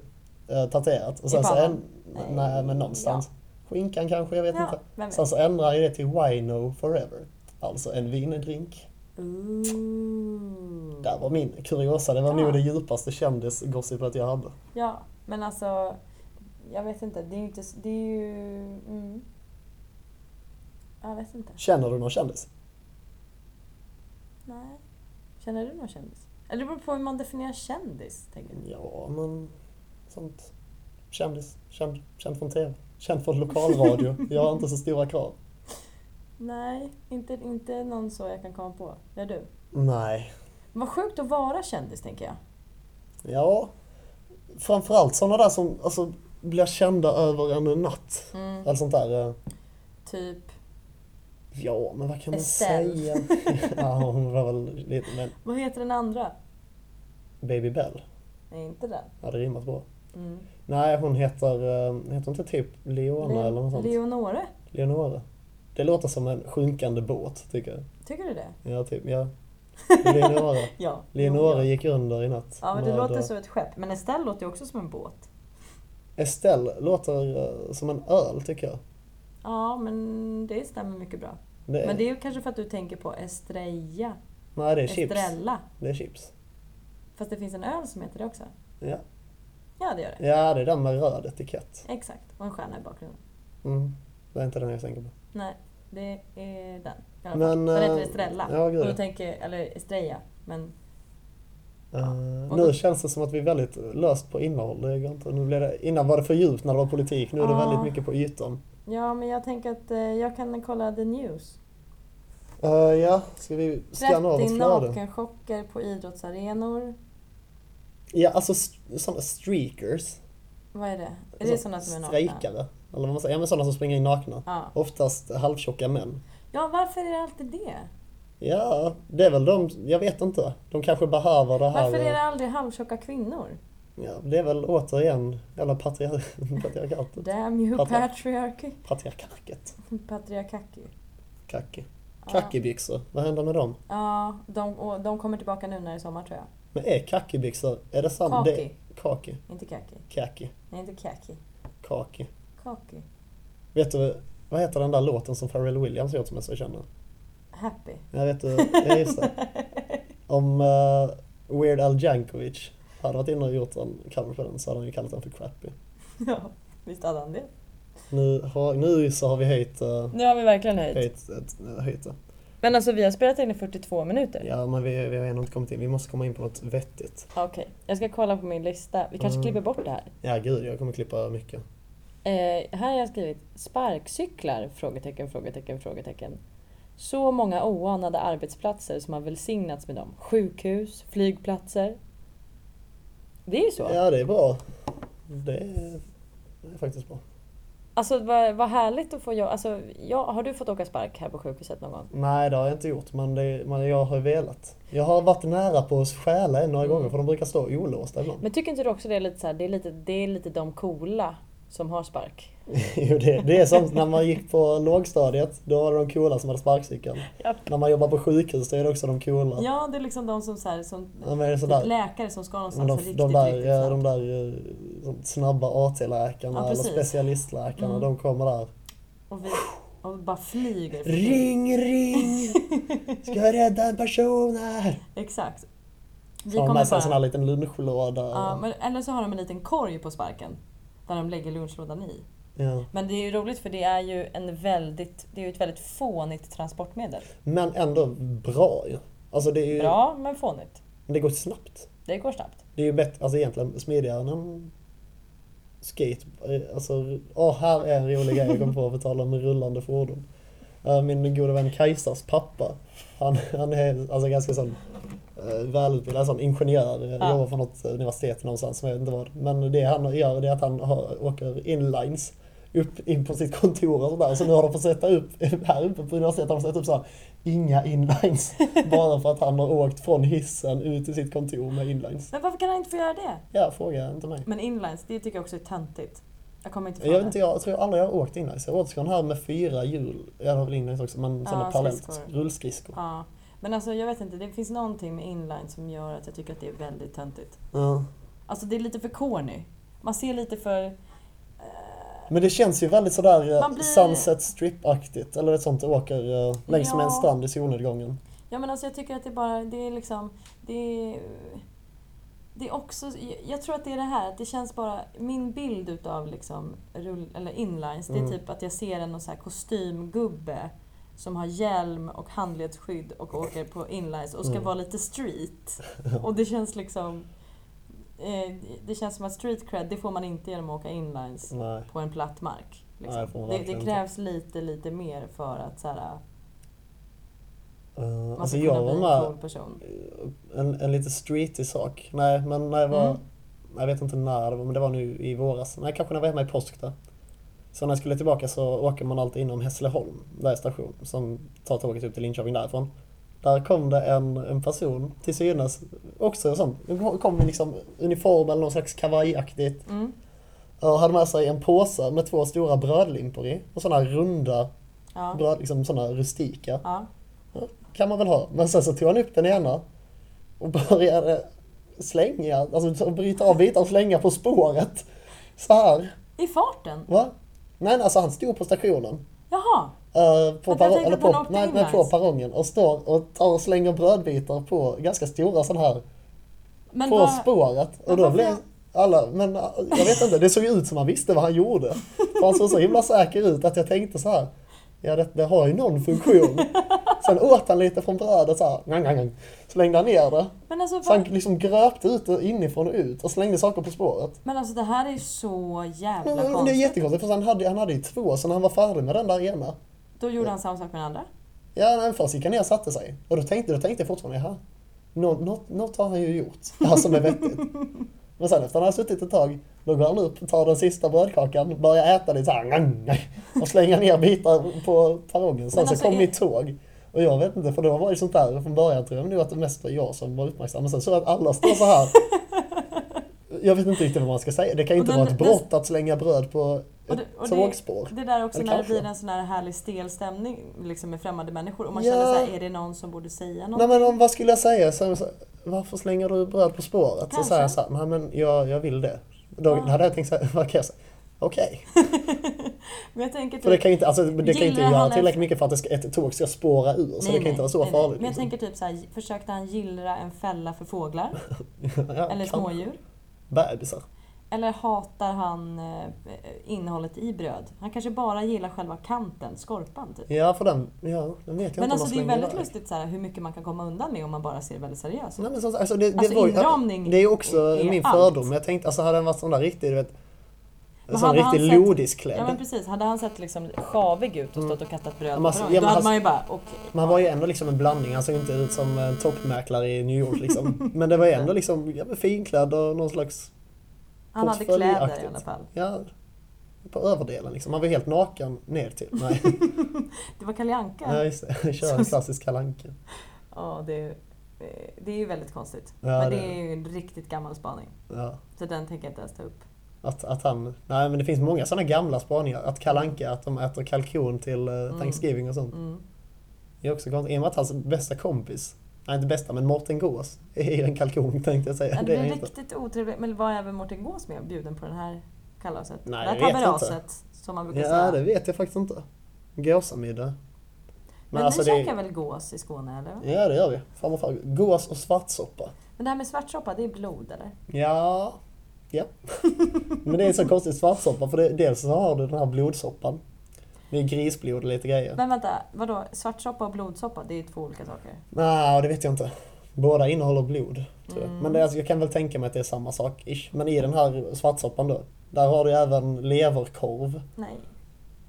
uh, tatuerat. Och sen så en, nej, men någonstans. Skinkan kanske, jag vet Ja, inte. Sen så ändrade han ju det till Wino Forever. Alltså en vindrink. Ooh. Där var min kuriosa. Det var Ja. nog det djupaste kändisgossipet jag hade. Ja, men alltså... Jag vet inte. Det är ju inte... Det är ju... Mm. Jag vet inte. Känner du någon kändis? Nej. Känner du någon kändis? Eller det beror på hur man definierar kändis, tänker jag. Ja, men sånt. Kändis. Känd, känd från TV. Känd från lokalradio. jag har inte så stora krav. Nej, inte, inte någon så jag kan komma på. Gör du? Nej. Vad sjukt att vara kändis, tänker jag. Ja. Framförallt sådana där som alltså, blir kända över en natt. Mm. Allt sånt där. eh, Typ, Ja, men vad kan man Estelle. säga? ja, hon var väl lite, men vad heter den andra? Baby Bell. Nej, inte den. Hade rimmat bra. Mm. Nej, hon heter, eh, heter inte typ Leona eller något sånt? Leonore? Leonore. Det låter som en sjunkande båt, tycker jag. Tycker du det? Ja, typ, ja. Leonora. Ja. Ja. gick under i natt. Ja, men det låter som ett skepp. Men Estelle låter ju också som en båt. Estelle låter eh, som en öl, tycker jag. Ja, men det stämmer mycket bra. Det, Men det är ju kanske för att du tänker på Estrella. nej, det är chips. Estrella. Det är chips. Fast det finns en öl som heter det också. Ja. Ja, det gör det. ja, det är den med röd etikett. Exakt. Och en stjärna i bakgrunden. Mm. Det är inte den jag tänker på. Nej, det är den. Men, den heter eh, Estrella. ja, gud, och du tänker, eller Estrella. Men Eh, och nu känns det som att vi är väldigt löst på innehåll. Det går inte. Nu blev det, innan var det för djupt när det var politik, nu är det Ja. väldigt mycket på ytan. ja, men jag tänker att eh, jag kan kolla the news. Eh, ja, ska vi scanna av 30 vårt flöde? nakenchocker på idrottsarenor. Ja, alltså sådana streakers. Vad är det? Är det sådana som är nakna? Strejkare. Eller vad man säger. Ja, men sådana som springer in nakna. Ja. Oftast halvtjocka män. ja, varför är det alltid det? Ja, det är väl de, jag vet inte. De kanske behöver det här. Varför är det aldrig halvtjocka kvinnor? Ja, det är väl återigen jävla patriar- patriarkatet. Damn you Patria- patriarchy. Patriarkatet. Patriarkaki. Kacki. Ja. Kackibyxor, vad händer med dem? Ja, de, de kommer tillbaka nu när det är sommar tror jag. Men är kackibyxor, är det samma? Det, Kaki. kaki. Inte kaki. Kaki. Nej, inte kaki. Kaki. Kaki. Vet du, vad heter den där låten som Pharrell Williams gjort som jag så känner? Happy. Jag vet du, ja just det. Om eh, Weird Al Jankovic hade varit inne och gjort en cover på den så hade han ju kallat den för crappy. ja, visst hade han det. Nu, har, nu så har vi höjt, uh, Nu har vi verkligen höjt. höjt, ett- höjt det. Men alltså vi har spelat in i 42 minuter. Ja men vi, vi har ännu inte kommit in, vi måste komma in på något vettigt. Okej, jag ska kolla på min lista. Vi kanske Mm. klipper bort det här. Ja gud, jag kommer klippa mycket. Eh, här har jag skrivit sparkcyklar? Frågetecken, frågetecken, frågetecken. Så många oanade arbetsplatser som har välsignats med dem. Sjukhus, flygplatser. Det är ju så. Ja det är bra. Det är, det är faktiskt bra. Alltså vad, vad härligt att få jobba. Alltså, ja, har du fått åka spark här på sjukhuset någon gång? Nej det har jag inte gjort men, det, men jag har velat. Jag har varit nära på att stjäla en några Mm. gånger för de brukar stå olåsta ibland. Men tycker inte du också det är lite så här, det är lite, det är lite de coola som har spark? jo, det, det är som när man gick på lågstadiet, då var det de coola som hade sparkcykeln. Japp. När man jobbar på sjukhus då är det också de coola. Ja, det är liksom de som, så här, som Ja, sådär. läkare som ska någonstans de, riktigt, de där, riktigt ja, snabbt. de där eh, snabba AT-läkarna Ja, eller specialistläkarna, Mm. de kommer där. Och, vi, och bara flyger förbi. Ring, ring! Ska jag rädda en person här? Exakt. Vi Så har de med sig en sån här liten lunchlåda. ja, men, eller så har de en liten korg på sparken. Där de lägger lunchlådan i. Ja. Men det är ju roligt för det är ju en väldigt, det är ett väldigt fånigt transportmedel. Men ändå bra ju. Alltså det är ju, Bra men fånigt. det går snabbt. Det går snabbt. Det är ju bättre, alltså egentligen smidigare än en skate. Alltså, åh här är en rolig grej jag kom på, på tal om rullande fordon. Eh, Min gode vän Kajsas pappa, han, han är alltså ganska sån välutbildad sån ingenjör, Ja. ja. jobbar på något universitet någonstans, som jag vet inte vad. Men det han gör det är att han åker inlines upp in på sitt kontor och sådär. Så nu har de fått sätta upp, här uppe på universitetet har de satt upp så här, inga inlines. Bara för att han har åkt från hissen ut till sitt kontor med inlines. Men varför kan han inte få göra det? Ja, fråga inte mig. Men inlines, det tycker jag också är töntigt. Jag kommer inte Jag från vet inte, jag tror aldrig jag har åkt inlines. Jag har åkt sån här med fyra hjul. Jag har väl inlines också, men Ja, parallellt. skridskor. Rullskridskor. Ja. Men alltså jag vet inte, det finns någonting med inline som gör att jag tycker att det är väldigt töntigt. Ja. Alltså det är lite för corny. Man ser lite för... eh, Men det känns ju väldigt sådär eh, Man blir- Sunset Strip-aktigt. Eller ett sånt åker eh, längs med en Ja. strand i solnedgången. Ja men alltså jag tycker att det bara, det är liksom, det är... Det är också, jag tror att det är det här, att det känns bara, min bild utav liksom, rull, eller inlines, det är Mm. typ att jag ser en någon så här kostymgubbe som har hjälm och handledsskydd och åker på inlines och ska Mm. vara lite street. Och det känns liksom, eh, det känns som att street cred, det får man inte genom att åka inlines Nej. på en platt mark. Liksom. Nej, det det, det krävs lite, lite mer för att så här, Uh, man alltså ska kunna bli en cool person. en, en lite streetig sak. Nej, men när jag var... Mm. Jag vet inte när det var, men det var nu i våras. Nej, kanske när jag var hemma i påsk där. Så när jag skulle tillbaka så åker man alltid inom Hässleholm, där är station, som tar tåget upp till Linköping därifrån. Där kom det en, en person till synes, också en sån, kom i liksom uniform eller någon slags kavajaktigt. Mm. Och hade med sig en påse med två stora brödlimpor i. Och sådana runda Ja. Bröd, liksom sådana rustika. Ja. Kan man väl ha. Men sen så tog han upp den ena och började slänga, alltså så bryta av bitar och slänga på spåret. Så här. I farten? Va? Nej, alltså han stod på stationen. Jaha. eh, på, tänkte eller på, åkte nej, nej, på här. perrongen och står och tar och slänger brödbitar på ganska stora sådana här Men på vad- spåret. Och då blev alla, men äh, jag vet inte, det såg ut som han visste vad han gjorde. För han såg så himla säker ut att jag tänkte så här. Ja, det, det har ju någon funktion. Sen åt han lite från brödet så här. Ngang, ngang, ngang. Slängde han ner det. Men alltså, Så han liksom gröpte ut det inifrån och ut och slängde saker på spåret. men alltså det här är så jävla Men, men det är konstigt. jättekonstigt för han hade, han hade ju två, så när han var färdig med den där ena. Då gjorde han samma sak med den andra? Ja, nej, först gick han ner och satte sig. Och då tänkte, då tänkte jag fortfarande, jaha, något, något, något har han ju gjort. Det här som är vettigt. Men sen efter han har suttit ett tag, då går han upp, tar den sista brödkakan, börjar äta lite såhär, och slänger ner bitar på perrongen. Sen Men så alltså, kom är- mitt tåg. Och jag vet inte, för då var det sånt där, från början tror jag nog att det mest var jag som var uppmärksam. Men sen så att alla står så här. Jag vet inte riktigt vad man ska säga. Det kan ju inte den- vara ett brott att slänga bröd på Och det- och det- tågspår. Det där också Eller när det kanske. blir en sån här härlig stel stämning liksom med främmande människor och man Ja. känner så här, är det någon som borde säga något? Nej men om, vad skulle jag säga? Så, så, varför slänger du bröd på spåret? Så Kanske. säger jag så här, nej men jag, jag vill det. Då Ja. hade jag tänkt så här, vad kan jag säga? Okej. Men jag tänker För det typ, kan ju inte, alltså, det kan inte göra tillräckligt mycket för att ska, ett tåg ska spåra ur. Så det kan inte vara så nej, nej. farligt. Men jag liksom. tänker typ så här, försökte han gillra en fälla för fåglar? ja, Eller kan- smådjur? Bebisar. Eller hatar han eh, innehållet i bröd? Han kanske bara gillar själva kanten, skorpan typ. Ja, för den, ja, den vet jag Men inte alltså om det är man väldigt lustigt så här, hur mycket man kan komma undan med om man bara ser väldigt seriöst ut. Alltså, det, det Alltså, var ju, inramning det är också är min allt. fördom. Jag tänkte, alltså hade den varit sån där riktig, du vet, Men sån hade han riktig sett- lodisklädd. Ja men precis, hade han sett liksom sjavig ut och stått och kattat bröd Men på alltså, ja, då hade alltså- man ju bara okej. Men han var ju ändå liksom en blandning, han såg inte ut som en toppmäklare i New York liksom. Men det var ju ändå liksom ja, finklädd och någon slags, Han hade kläder i alla fall. ja, på överdelen liksom. Han var helt naken ner till. Nej, Det var Kalle Anka. ja, just det. Kör en klassisk kalanka. Ja, det, är- det är ju väldigt konstigt. Ja, men det det är ju en riktigt gammal spaning. Ja. Så den tänker jag inte ens ta upp. Att, att han, nej men det finns många sådana gamla spaningar. Att kalanka, att de äter kalkon till uh, Thanksgiving och sånt. Mm. Det är också konstigt. I och med att hans bästa kompis, nej inte bästa men Mårten Gås, är ju en kalkon tänkte jag säga. Men Det det är blir inte. riktigt otrevligt. Men var även Mårten Gås med bjuden på den här kalaset? Nej, det här taberaset, som man brukar Ja, säga. det vet jag faktiskt inte. Gåsamiddag. Men, alltså ni det- käkar väl gås i Skåne eller? Ja, det gör vi. Farmor far. Gås och svartsoppa. Men det här med svartsoppa, det är blod eller? Ja, ja. Men det är så konstigt svartsoppa för det, dels så har du den här blodsoppan. Det är grisblod och lite grejer. Men vänta, vadå? Svartsoppa och blodsoppa, det är två olika saker. Nej, det vet jag inte. Båda innehåller blod, tror jag. Mm. Men det, alltså, jag kan väl tänka mig att det är samma sak. Ish. Men i den här svartsoppan då, där har du även leverkorv Nej.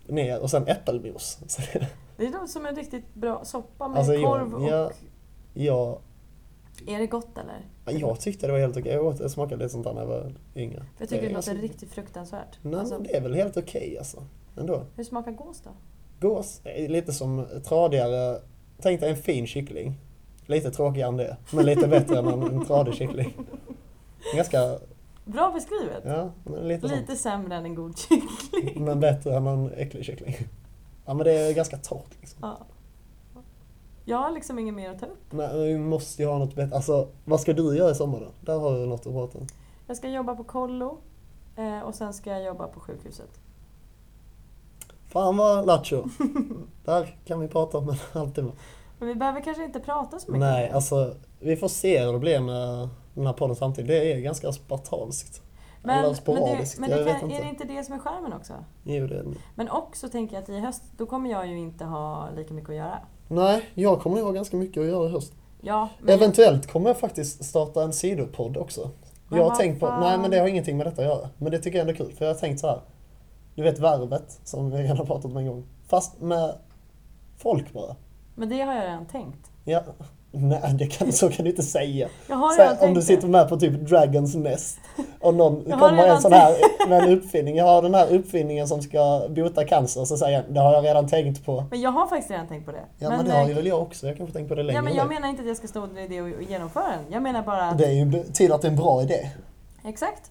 ner och sen äppelmos. Det- Det är nog som en riktigt bra soppa med Alltså, jag- korv och... jag- jag, Är det gott eller? jag tyckte det var helt okej. Jag åt- Jag smakade lite sånt där när jag var yngre. Jag tycker det, är låter alltså- riktigt fruktansvärt. Nej, Alltså, det är väl helt okej alltså. Ändå. Hur smakar gås då? Gås är lite som tradigare. Tänk dig en fin kyckling. Lite tråkigare än det. Men lite bättre än en, en tradig kyckling. Ganska, Bra beskrivet! ja, lite. Lite sämre än en god kyckling. Men bättre än en äcklig kyckling. Ja men det är ganska torrt liksom. Ja. Jag har liksom inget mer att ta upp. Nej, men vi måste ju ha något bättre. Alltså, vad ska du göra i sommar då? Där har du något att prata om. Jag ska jobba på kollo eh, och sen ska jag jobba på sjukhuset. Fan vad lattjo. Där kan vi prata om en halvtimme. Men vi behöver kanske inte prata så mycket Nej, alltså vi får se hur det blir med den här podden samtidigt. Det är ganska spartanskt. men, Eller men, det, sporadiskt, men det kan, är det inte det som är skärmen också? Jo, det är det. Men också tänker jag att i höst, då kommer jag ju inte ha lika mycket att göra. Nej, jag kommer nog ha ganska mycket att göra i höst. Ja, men Eventuellt kommer jag faktiskt starta en sidopodd också. Men jag har tänkt på, nej men det har ingenting med detta att göra. Men det tycker jag ändå är kul, för jag har tänkt så här. Du vet värvet, som vi redan har pratat om en gång. Fast med folk bara. men det har jag redan tänkt. Ja, nej det kan, så kan du inte säga. Jag har redan om du sitter med på typ Dragons Nest och någon kommer en sån här med en uppfinning. Jag har den här uppfinningen som ska bota cancer. Så säger jag, det har jag redan tänkt på. Men jag har faktiskt redan tänkt på det. Ja men, det har eh, ju väl jag också. Jag kanske tänkt på det längre Ja, men jag menar inte att jag ska stå under det och genomföra den. Jag menar bara att... Det är ju betyder att det är en bra idé. Exakt.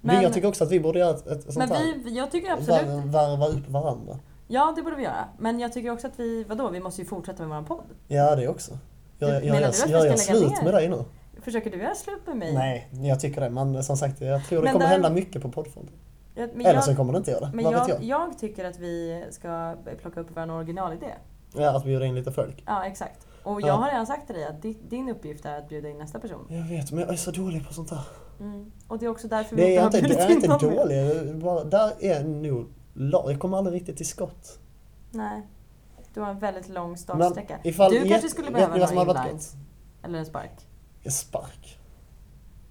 Men, jag tycker också att vi borde göra ett, ett sånt men vi, jag tycker absolut... Värva, värva upp varandra. Ja, det borde vi göra. Men jag tycker också att vi, vadå, vi måste ju fortsätta med vår podd. Ja, det också. Gör, gör, menar gör, du att vi gör ska jag lägga slut ner? med dig nu? Försöker du göra slut med mig? Nej, jag tycker det. Men som sagt, jag tror det Men kommer där- hända mycket på poddfronten. Jag, men Eller jag, så kommer det inte göra det. men Vad vet jag, jag? jag tycker att vi ska plocka upp vår originalidé. Ja, att bjuda in lite folk. Ja, exakt. Och jag Ja. har redan sagt till dig att di- din uppgift är att bjuda in nästa person. Jag vet, men jag är så dålig på sånt här. Mm. Och det är också därför vi är inte har det är inte dålig. Bara, där är nog... Jag kommer aldrig riktigt till skott. Nej. Du har en väldigt lång startsträcka. Du kanske skulle behöva varit inlines. Eller en spark. En spark.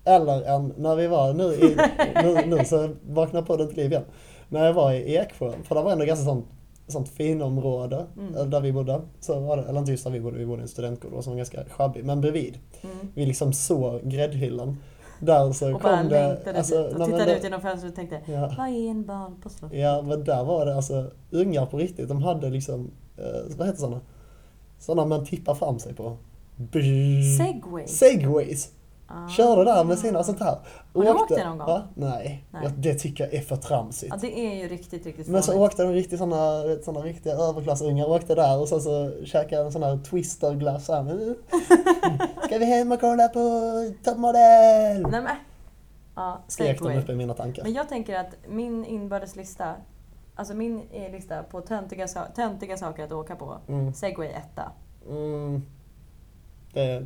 Eller en, när vi var nu, i, nu, nu så vaknar podden till liv igen. När jag var i Eksjö, för det var ändå ganska sånt, sånt finområde Mm. eh, där vi bodde. Så var det, eller inte just där vi bodde, vi bodde i en studentgård som var ganska sjabbig, men bredvid. Mm. Vi liksom såg gräddhyllan. Där så Och kom det... alltså, och tittade det- ut genom fönstret och tänkte Ja. Vad är en bal på slottet? Ja, men där var det alltså ungar på riktigt. De hade liksom, eh, vad heter sådana? Sådana man tippar fram sig på. Segway. Segways. Ah. Körde där med sina sånt här. Har du åkt det någon gång? Va? Nej, Nej. Jag, det tycker jag är för tramsigt. Ja, det är ju riktigt, riktigt Men så åkte de riktigt såna, såna riktiga överklassungar, åkte där och sen så käkade en sån här twisterglass. Mm. Ska vi hem och kolla på toppmodell? Nej men. Ja, Skrek de upp i mina tankar. Men jag tänker att min inbördeslista, alltså min eh, lista på töntiga, töntiga saker att åka på, Mm. segway etta. Mm. Det,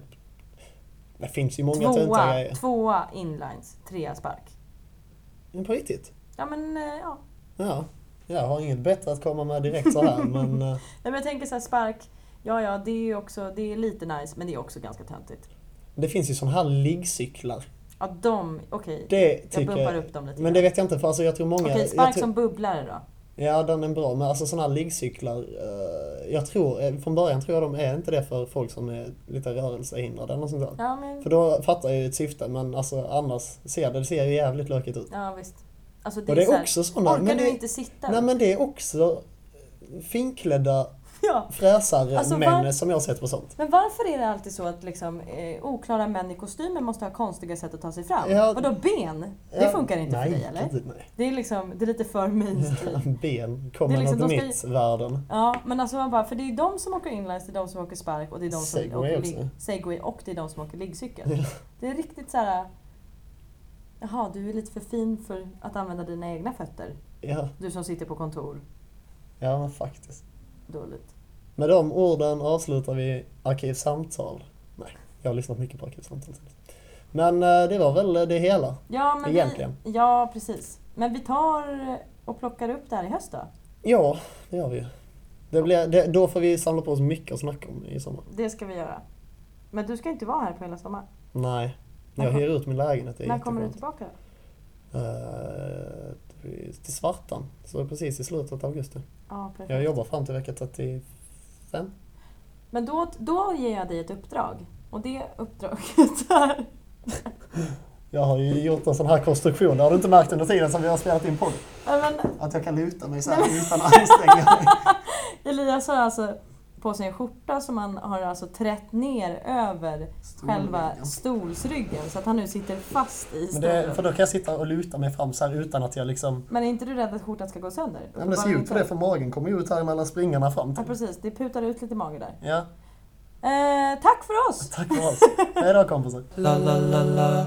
det finns ju många töntiga Tvåa, grejer. tvåa inlines, trea spark. Men på riktigt? Ja men eh, ja. Ja. Jag har inget bättre att komma med direkt så här men... eh, Nej, men jag tänker så här spark, ja ja det är ju också, det är lite nice men det är också ganska töntigt. Det finns ju såna här liggcyklar. Ja de, okej. Det jag bumpar upp dem lite Men det vet jag inte för alltså jag tror många... Okej, jag spark tror, som bubblare då? Ja den är bra men alltså såna här liggcyklar. eh, jag tror, eh, från början tror jag de är inte det för folk som är lite rörelsehindrade eller sånt där. Ja men, För då fattar jag ju ett syfte men alltså annars ser det, det ser ju jävligt lökigt ut. ja visst. Alltså det, Och det är är också såna... orkar men du det, inte sitta? Nej men det är också finklädda Ja. fräsare Alltså, män var- som jag har sett på sånt. Men varför är det alltid så att liksom, eh, oklara män i kostymer måste ha konstiga sätt att ta sig fram? Ja. Vadå ben? Det Ja, funkar inte nej, för dig eller? Inte, nej. Det är liksom, det är lite för mainstream. Ben, Det kommer liksom, något ska nytt världen. Ja, men alltså man bara, för det är de som åker inlines, det är de som åker spark och det är de som Segway åker också. segway och det är de som åker liggcykel. Det är riktigt så här. Jaha, du är lite för fin för att använda dina egna fötter. Ja, Du som sitter på kontor. ja men faktiskt. Dåligt. Med de orden avslutar vi Arkivsamtal. Nej, jag har lyssnat mycket på Arkivsamtal. Men eh, det var väl det hela. Ja, men Egentligen. Vi, ja, precis. Men vi tar och plockar upp det här i höst då. Ja, det gör vi. Det blir, det, då får vi samla på oss mycket att snacka om i sommar. Det ska vi göra. Men du ska inte vara här på hela sommaren. Nej, jag hyr ut min lägenhet. När kommer du tillbaka då? Eh, till Svartan, så precis i slutet av augusti. Ja. Jag jobbar fram till vecka 35. Men då, då ger jag dig ett uppdrag. Och det uppdraget är... Jag har ju gjort en sån här konstruktion, det har du inte märkt under tiden som vi har spelat in podden. Ja, men Att jag kan luta mig så här utan att anstränga mig. Elias har alltså på sig en skjorta som han har alltså trätt ner över själva Stolryggen. stolsryggen så att han nu sitter fast i stolen. för då kan jag sitta och luta mig fram så här utan att jag liksom... Men är inte du rädd att skjortan ska gå sönder? Ja, men det ser ju ut för det för magen kommer ju ut här mellan springarna fram Ja till. precis, det putar ut lite mage där. Ja, Eh, tack för oss! tack för oss. Hej då kompisar. La la la la